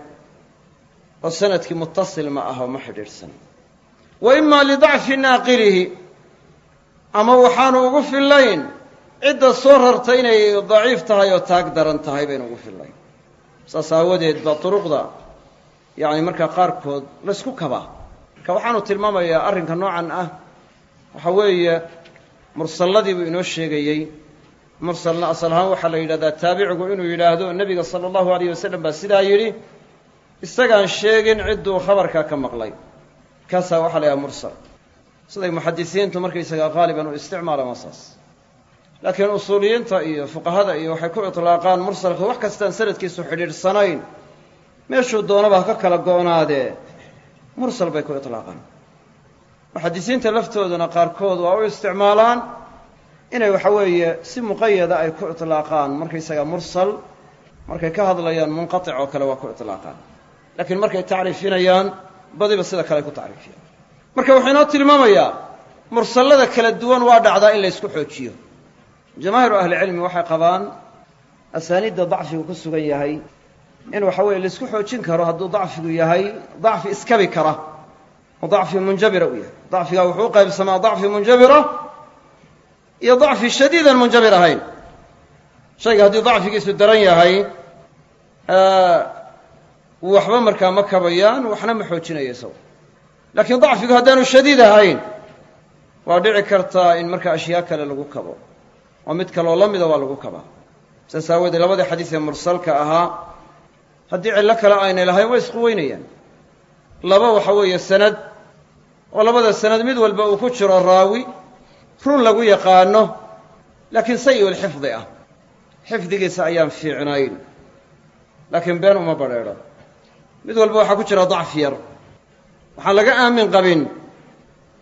Oo sannadkii mutasil ma aho ma xidhiidhsan. Wa imaa lidacfi naaqilihi ama waxaanu ugu fillayn cidda soo rartay inay daciif tahay oo taag daran tahay baynu ugu fillayn. Saas aawadeed baa duruqda yacni markaa qaarkood laysku kabaa marka waxaanu tilmaamayaa arrinka noocan ah. Waxa weeye mursalladii buu inoo sheegayey. Mursalna asal ahaan waxaa la yidhahdaa taabicigu inuu yidhaahdo nebiga sala allahu alayh wasalam baa sidaa yidhi isagaan sheegin cidduu khabarkaa ka maqlay. Kaasaa waxaa la yidhaha mursal. Siday muxadisiintu markaysagaa qaaliban u isticmaalaan waa saas laakiin usuuliyiinta iyo fuqahada iyo waxay ku itlaaqaan mursalka wax kastaan sanadkiisu xidhiidhsanayn meeshuu doonaba ha ka kala go'naadee mursal bay ku itlaaqaan. Muxadisiinta laftooduna qaarkood waa u isticmaalaan inay waxa weeye si muqayada ay ku itlaaqaan. Markaysagaa mursal markay ka hadlayaan munqatic oo kale waa ku itlaaqaan. Laakiin markay tacriifinayaan badiba sida kale ay ku tacriifiyaan. Marka wuxuu inoo tilmaamayaa mursallada kala duwan waa dhacdaa in la ysku xoojiyo. Jamaahiru ahlicilmi waxay qabaan asaaniidda dacfigu ku sugan yahay in waxa weeye laysku xoojin karo hadduu dacfigu yahay dacfi iskabi kara oo dacfi munjabira uu yahay. Dacfigaa wuxuu u qaybsamaa dacfi munjabira iyo dacfi shadiidan munjabir ahayn. Shayga haddii dacfigiisu daran yahay waxba markaa ma kabayaan waxna ma xoojinayo isago laakiin dacfigu haddaanu shadiid ahayn waa dhici kartaa in markaa ashyaa kale lagu kabo oo mid kaloo la mida waa lagu kabaa. Saas aawoodee labadii xadiis ee mursalka ahaa haddii cillo kale aynay lahayn way isquweynayaan laba waxa weeye sanad. Oo labada sanad mid walba uu ku jiro raawi run lagu yaqaano laakiin sayi lxifdi ah. Xifdigiisa ayaan fiicnayn. Laakiin been uma badrheedho mid walba waxaa ku jira dacfi yar. Waxaan laga aamin qabin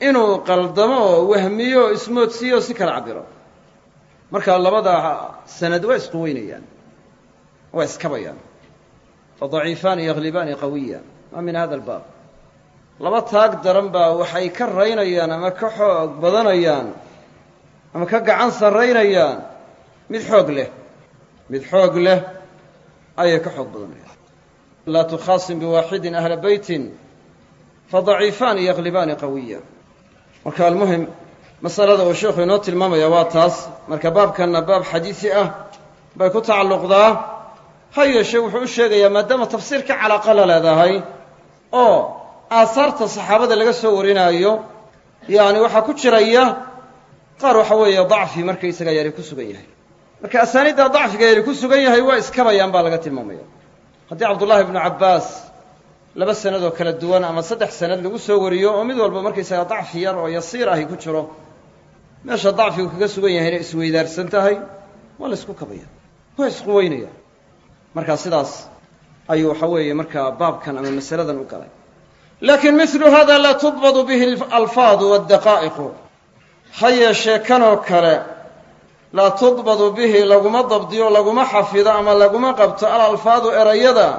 inuu qaldamo oo wahmiyo o ismoodsiiyo o si kala cabiro marka labada sanad waa isquweynayaan waa iskabayaan fadaciifaani yaglibaani qawiya ma min hada albaab laba taag daran baa waxay ka raynayaan ama ka xoog badanayaan ama ka gacan sarraynayaan mid xoog leh mid xoog leh ayay ka xoog badanayaan laa tukhaasim biwaaxidin ahla beytin fadaciifaani yaglibaani qawiya marka almuhim masalada uu sheikhu inoo tilmaamaya waa taas marka baabkanna baab xadiisi ah bay ku tacalluqdaa ha yeeshee wuxuu u sheegayaa maadaama tafsiirka calaaqa la leedahay oo aasaarta saxaabada laga soo warinaayo yacni waxaa ku jiraya qaar waxa weeye dacfi markaysaga yari ku sugan yahay. Marka asaaniidda dacfiga yari ku sugan yahay waa iskabayaan baa laga tilmaamaya. Haddii cabdullaahi ibnu cabbaas laba sanad oo kala duwan ama saddex sanad lagu soo wariyo oo mid walba markaysaga dacfi yar oo yasiir ahi ku jiro meesha dacfigu kaga sugan yahayna isweydaarsan tahay waa la isku kabaya waa isquweynaya markaa sidaas ayuu waxa weeye markaa baabkan ama masaladan u galay. Laakiin milu hada laa tudbadu bihi alfaadu waddaqaa'iqu. Ha yeeshee kanoo kale laa tudbadu bihi laguma dabdiyo laguma xafido ama laguma qabto alalfaadu erayada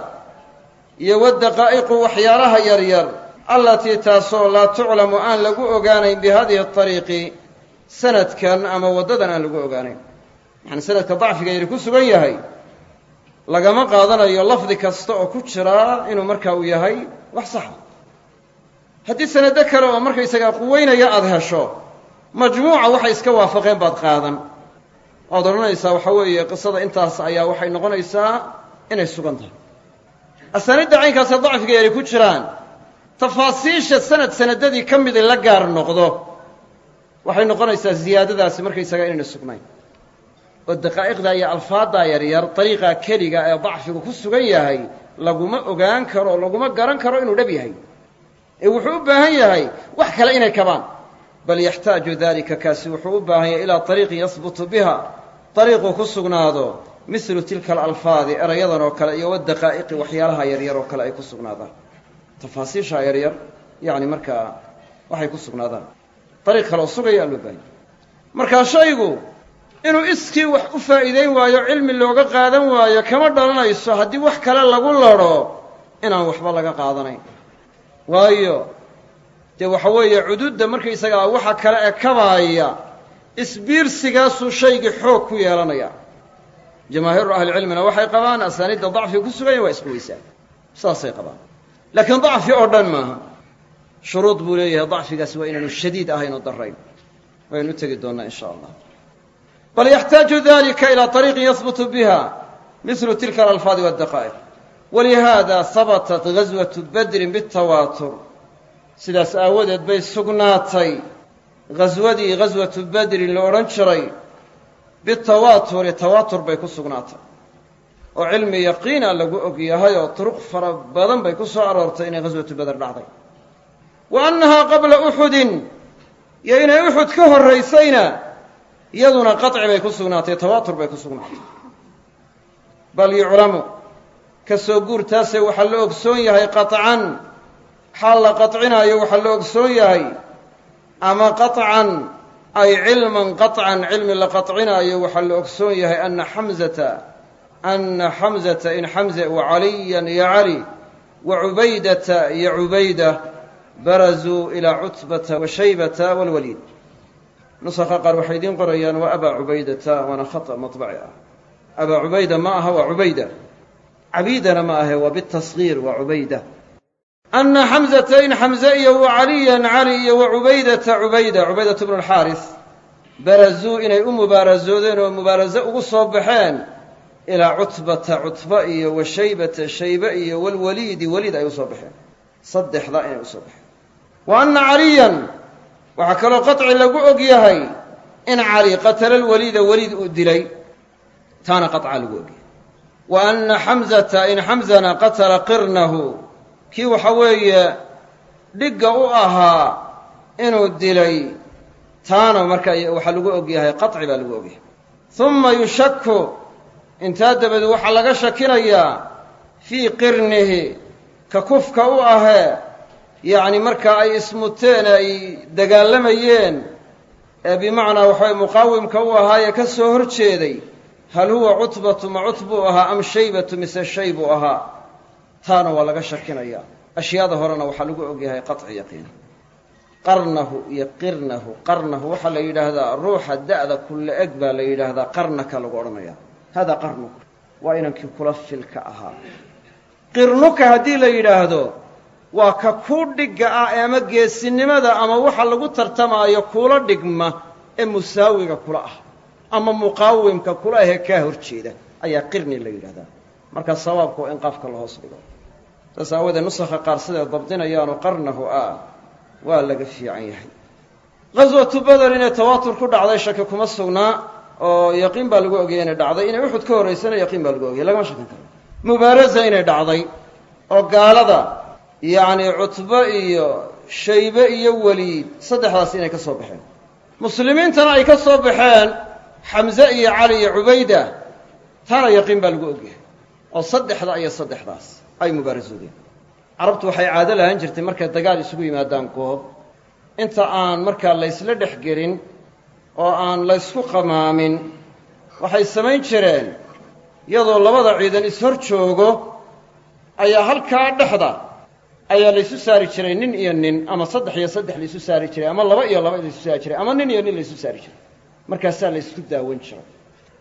iyo waddaqaa'iqu waxyaalaha yaryar allatii taasoo laa tuclamu aan lagu ogaanayn bihadihi ariiqi sanadkan ama waddadan aan lagu ogaanayn. Yani sanadka dacfiga yari ku sugan yahay lagama qaadanayo lafdi kasta oo ku jiraa inuu markaa uu yahay wax saxa haddii sanado kale oo markaysagaa quweynaya aada hesho majmuuca waxay iska waafaqeen baad qaadan. Waad odhanaysaa waxa weeye qisada intaas ayaa waxay noqonaysaa inay sugan tahay. Asaaniidda caynkaasee dacfiga yari ku jiraan tafaasiisha sanad sanadadii ka midi la gaar noqdo waxay noqonaysaa ziyaadadaasi markaysagaa inayna sugnayn oo daqaa'iqda iyo alfaaddaa yaryar dariiqa keliga ee dacfigu ku sugan yahay laguma ogaan karo laguma garan karo inuu dhab yahay. Ee wuxuu u baahan yahay wax kale inay kabaan. Bal yaxtaaju dalika kaasi wuxuu u baahan yahay ilaa ariiqin yahbutu biha. Ariiquu ku sugnaado milu tilka alalfaadi erayadan oo kale iyo wadaqaa'iqi waxyaalaha yaryar oo kale ay ku sugnaadaan. Tafaasiisha yaryar yani markaa waxay ku sugnaadaan. Ariiq kale oo sugaya loo baahanya markaa shaygu inuu iskii wax u faa'iideyn waayo cilmi looga qaadan waayo kama dhalanayso. Haddii wax kale lagu ladho inaan waxba laga qaadanayn. Waayo dee waxa weeye cududda markaysagaa waxa kale ee kabaaya isbiirsigaasuu shaygii xoog ku yeelanaya jamaahiiru ahlicilmina waxay qabaan asaaniidda dacfiga ku suganya waa isku weysaan. Saasay qabaan. Laakiin dacfi oo dhan maaha shuruud buu leeyahay dacfigaasi waa inaanu shadiid ahayn oo darayn waynu tegi doonnaa in sha allah bal yaxtaaju dalika ilaa ariiqin yahbutu biha milu tilka alalfaadi waddaqaa'iq walihaada habatat gaswatu badrin bitawaatur sidaas aawadeed bay sugnaatay ghaswadii ghaswatu badrin la odhan jiray bitawaaturi tawaatur bay ku sugnaatay oo cilmi yaqiina lagu og yahay oo turuq fara badan bay ku soo aroortay inay ghaswatu beder dhacday wa annahaa qabla uxudin iyo inay uxud ka horraysayna iyaduna qaci bay ku sugnaatay tawaatur bay ku sugnaatay bal yuclamu ka soo guurtaase waxaa la ogsoon yahay qaطcan xaal la qaطcinaayo waxaa la ogsoon yahay ama qaطcan ay cilman qaطcan cilmi la qaطcinaayo waxaa la ogsoon yahay ana xamzata ana xamzata in xamze wa caliyan iyo cali wa cubaydata iyo cubayda barazuu ilaa cutbata wa shaybata walwaliid nusakha qaar waxay idiin qorayaan waa abaa cubaydata waana khata maطbaci ah. Abaa cubayda ma aha waa cubayda. Cabiidana ma ahe waa bitasgiir waa cubayda. Ana xamzata in xamze iyo wa caliyan cali iyo wa cubaydata cubayda. Cubaydata bnu alxaaris barazuu inay u mubaarasoodeen oo mubaaraso ugu soo baxeen ilaa cutbata cutba iyo wa shaybata shaybe iyo walwaliidi waliid ay u soo baxeen. Saddexdaa inay u soo baxeen. Wa anna caliyan waxaa kaloo qaci lagu og yahay in cali qatala lwaliida weliid uu dilay taana qaca lagu og yahay. Wa anna xamzata in xamzana qatala qirnahu kii waxa weeye dhigga u ahaa inuu dilay taana marka waxaa lagu og yahay qaci baa lagu og yahay. Uma intaa dabadeed waxaa laga shakinayaa fii qirnihi ka kufka u ahee yacni markaa ay ismuteen ay dagaalamayeen ee bimacnaa waxaway muqaawimka u ahaayee ka soo hor jeeday hal huwa cutbatu ma cutb buu ahaa am shaybatu mise shay buu ahaa? Taana waa laga shakinaya ashyaada horena waxaa lagu ogyahay qaطci yaqiina qarnahu iyo qirnahu. Qarnahu waxaa la yidhaahdaa ruuxa da'da kulle eg baa la yidhaahdaa qarnaka lagu odhanaya. Hada qarnuka waa inankii kula filka ahaa. Qirnuka haddii la yidhaahdo waa ka kuu dhigga ah ama geesinimada ama waxa lagu tartamaayo kuula dhigma ee musaawiga kula ah ama muqaawimka kula ahee kaa hor jeeda ayaa qirni la yidhahdaa. Marka sawaabku waa in qaafka la hoos dhigo. Saas aawadeed nusakha qaar siday dabdinayaanu qarnahu ah waa laga fiican yahay. Ghaswatu bader inay tawaatur ku dhacday shaki kuma sugnaa oo yaqiin baa lagu ogayay inay dhacday. Inay uxud ka horraysana yaqiin baa lagu ogayay lagama shakin karo. Mubaarasa inay dhacday oo gaalada yacni cutbo iyo shaybe iyo weliid saddexdaas inay ka soo baxeen. Muslimiintana ay ka soo baxeen xamse iyo cali iyo cubayda. Taana yaqiin baa lagu ogyahay. Oo saddexda iyo saddexdaas ay mubaarasoodeen carabtu waxay caado lahaan jirtay markay dagaal isugu yimaadaan goob inta aan markaa laysla dhex gelin oo aan laysku qamaamin waxay samayn jireen. Iyadoo labada ciidan is-hor joogo ayaa halkaa dhexda ayaa laysu saari jiray nin iyo nin ama saddex iyo saddex laysu saari jiray ama laba iyo laba laysu saari jiray ama nin iyo nin laysu saari jiray. Markaasaa laysku daawan jiray.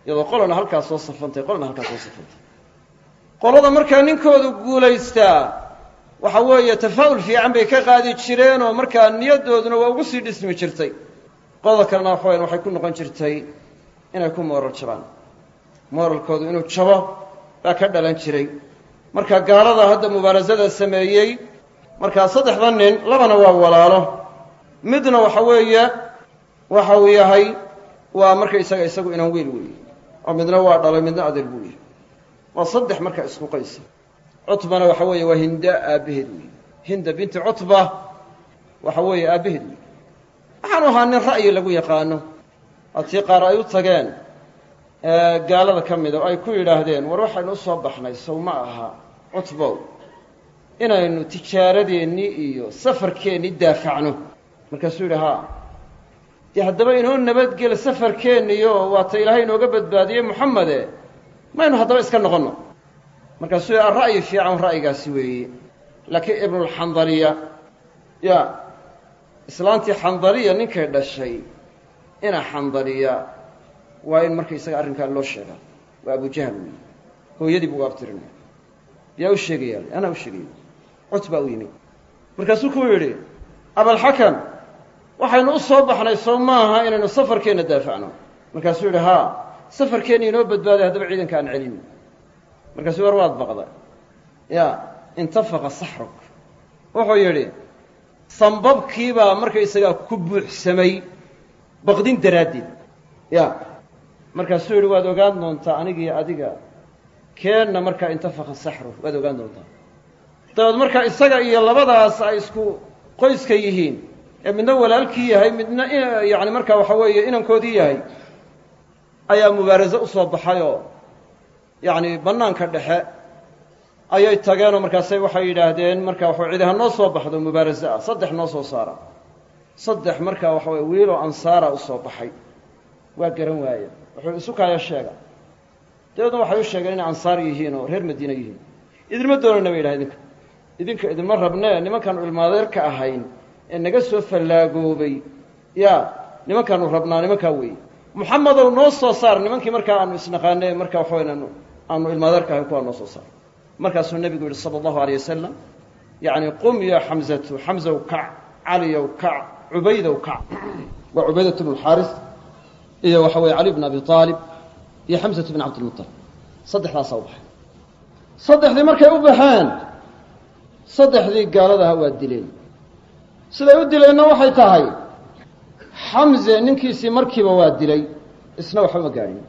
Iyadoo qolana halkaa soo safantay qolana halkaa soo safantay. Qolada markaa ninkoodu guulaystaa waxa weeye tafaa'ul fiican bay ka qaadi jireen oo markaa niyaddooduna waa ugu sii dhismi jirtay. Qolada kalena waxa wayaan waxay ku noqon jirtay inay ku mooral jabaan mooralkoodu inuu jabo baa ka dhalan jiray. Marka gaalada hadda mubaarasada sameeyey markaa saddexda nin labana waa walaalo. Midna waxa weeye waxa uu yahay waa marka isaga isagu inaan wiil weeye oo midna waa dhalay midna adeer buu yahay waa saddex markaa isku qaysa cutbana waxa weeye waa hinda aabbaheed weeye hinda binti cutba waxa weeye aabbaheed weeye waxaanu ahaa nin ra'yi lagu yaqaano. Hatii qaar ay u tageen gaalada ka mida oo ay ku yidhaahdeen war waxaynu u soo baxnay sow ma aha cutbow inaynu tijaaradeennii iyo safarkeennii daafacno. Markaasuu yidhi haa. Dee haddaba inoo nabadgel safarkeenniyo waata ilaahay inooga badbaadiyey moxamede maynu haddaba iska noqonno. Markaasuu yidhi ra'yi fiican ra'yigaasi weeye laakiin ibnulxandaliya ya islaantii xandaliya ninkay dhashay ina xandaliya waa in markaysaga arrinkaa loo sheegaa. Waa abujahal weeye hooyadii buu abtirinaya yaa u sheegaya anaa u sheegaya cutbaa u yimi. Markaasuu ku yidhi abalxakam waxaynu u soo baxnay soo maaha inaynu safarkeenna daafacno. Markaasuu yidhi haa safarkeenna inoo badbaaday haddaba ciidanka aan celin. Markaasuu war waad baqda ya intafaqa saxruk wuxuu yidhi sambabkiibaa markaysagaa ku buuxsamay baqdin daraaddeed. Ya markaasuu yidhi waad ogaan doontaa anigiyo adiga keenna markaa intafaqa saxru waad ogaan doontaa dabeed markaa isaga iyo labadaas ay isku qoyska yihiin. Ee midna walaalkii yahay midna yani markaa waxa weeye inankoodii yahay ayaa mubaaraso u soo baxay oo yacni bannaanka dhexe ayay tageenoo markaasay waxay yidhaahdeen marka waxa cidi ha noo soo baxdo mubaaraso ah saddex noo soo saara. Saddex markaa waxa weye wiiloo ansaara u soo baxay. Waa garan waaye. Wuxuu isu kaayo sheega dabeedna waxay u sheegeen inay ansaar yihiin oo reer madiina yihiin. Idinma doonayna bay yidhaha idinka idinma rabnee nimankaanu ilmaadeerka ahayn ee naga soo fallaagoobay ya nimankaanu rabnaa nimankaa weeye. Muxamedow noo soo saar nimankii markaa aanu isnaqaane markaa waxa weyn aanu ilmaadeerka ahayn kuwaa noo soo saar. Markaasuu nebigu yihi sala allahu aleyh wasalam yacni qum ya xamzatu xamzow kac caliyow kac cubaydow kac. Waa cubaydat bnu xaaris iyo waxa weye cali bn abi aalib iyo xamsatu bn cabdilmutalib saddexdaasaa u baxay. Saddexdii markay u baxeen saddexdii gaaladaha waa dileen. Siday u dileenna waxay tahay xamze ninkiisii markiiba waa dilay isna waxba ma gaadhin.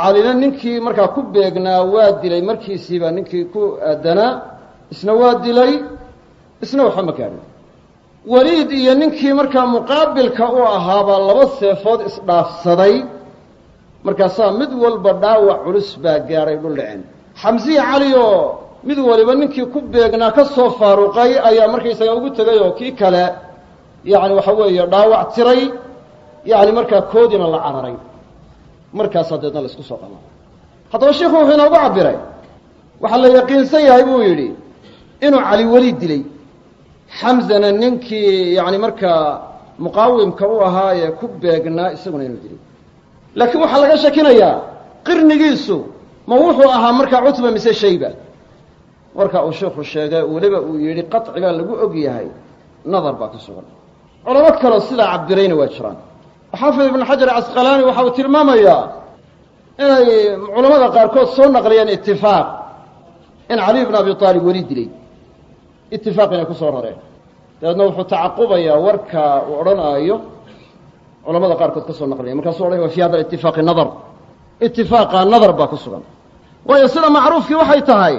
Calina ninkii markaa ku beegnaa waa dilay markiisiiba ninkii ku aadanaa isna waa dilay isna waxba ma gaadhin. Weliid iyo ninkii markaa muqaabilka u ahaabaa laba seefood isdhaafsaday markaasaa mid walba dhaawac culus baa gaadhay dhul dhicin. Xamsiyi cali oo mid waliba ninkii ku beegnaa ka soo faaruqay ayaa markaysaga ugu tegay oo kii kale yacni waxa weeye dhaawac tiray yacni markaa koodiina la cararay. Markaasaa deedna la isku soo qaba haddaba sheikhu wuxuu inoogu cabbiray waxaa la yaqiinsan yahay buu yidhi inuu cali weli dilay. Xamzana ninkii yacni markaa muqaawimka u ahaa ee ku beegnaa isaguna inuu dilay. Laakiin waxaa laga shakinayaa qirnigiisu ma wuxuu ahaa markaa cutba mise shayba marka uu sheikhu sheegay weliba uu yidhi qaci baa lagu og yahay nadar baa ka sugan. Culamo kaloo sidaa cabirayna waa jiraan. Xaafid ibnu xajar casqalaani waxa uu tilmaamayaa inay culammada qaarkood soo naqliyeen itifaaq in cali bn abi aalib weli dilay. Itifaaq inay ku soo rareen. Dabeedna wuxuu tacaqubayaa warka uu odhanaayo culamada qaarkood ka soo naqliya markaasuu odhanaya wa fi hada itifaaqi nadar. Itifaaqa nadar baa ku sugan. Waayo sida macruufkii waxay tahay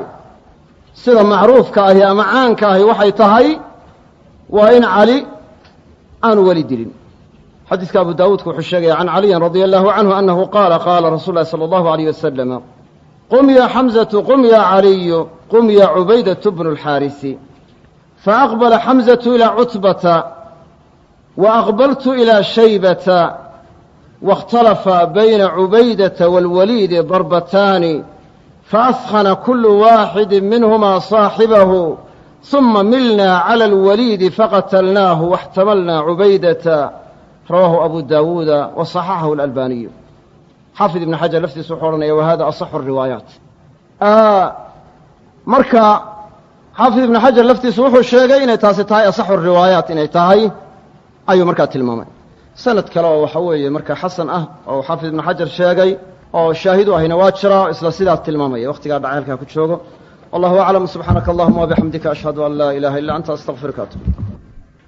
sida macruufka ahi ama caanka ahi waxay tahay waa in cali aanu weli dilin xadiidka abu daawuudka wuxuu sheegaya can caliyin radia allahu canhu annahu qaala qaala rasuulu lahi sala allahu alayh wasalam qum ya xamzatu qum ya caliyu qum ya cubaydatu bnu lxaarisi faaqbala xamzatu ilaa cutbata wa aqbaltu ilaa shaybata واkhtalafa bayna cubaydata wاlwaliidi darbataani faaskhana kulu waaxidi minhuma صaaxibahu ثuma milna calى اlwaliidi faqatalnaahu واxtamalna cubaydata rawaahu abu daawuuda waصaxaxahu اlalbaniyu xaafid ibn xajar laftiisa wuxuu odhanaya wahada aصaxu الriwaayaat marka xaafid ibn xajar laftiisu wuxuu sheegay inay taasi tahay aصaxu الriwaayaat inay tahay ayuu markaa tilmaamay sanad kale oo waxa weeye markaa xasan ah oo xaafid ibnu xajar sheegay oo shaahid u ahina waa jira isla sidaas tilmaamaya. Wakhtigaa dhacay halkaa ku joogo. Wallahu aclam subxaanaka allahuma wabixamdika ashhadu an laa ilaha illa anta astaqfiruka atub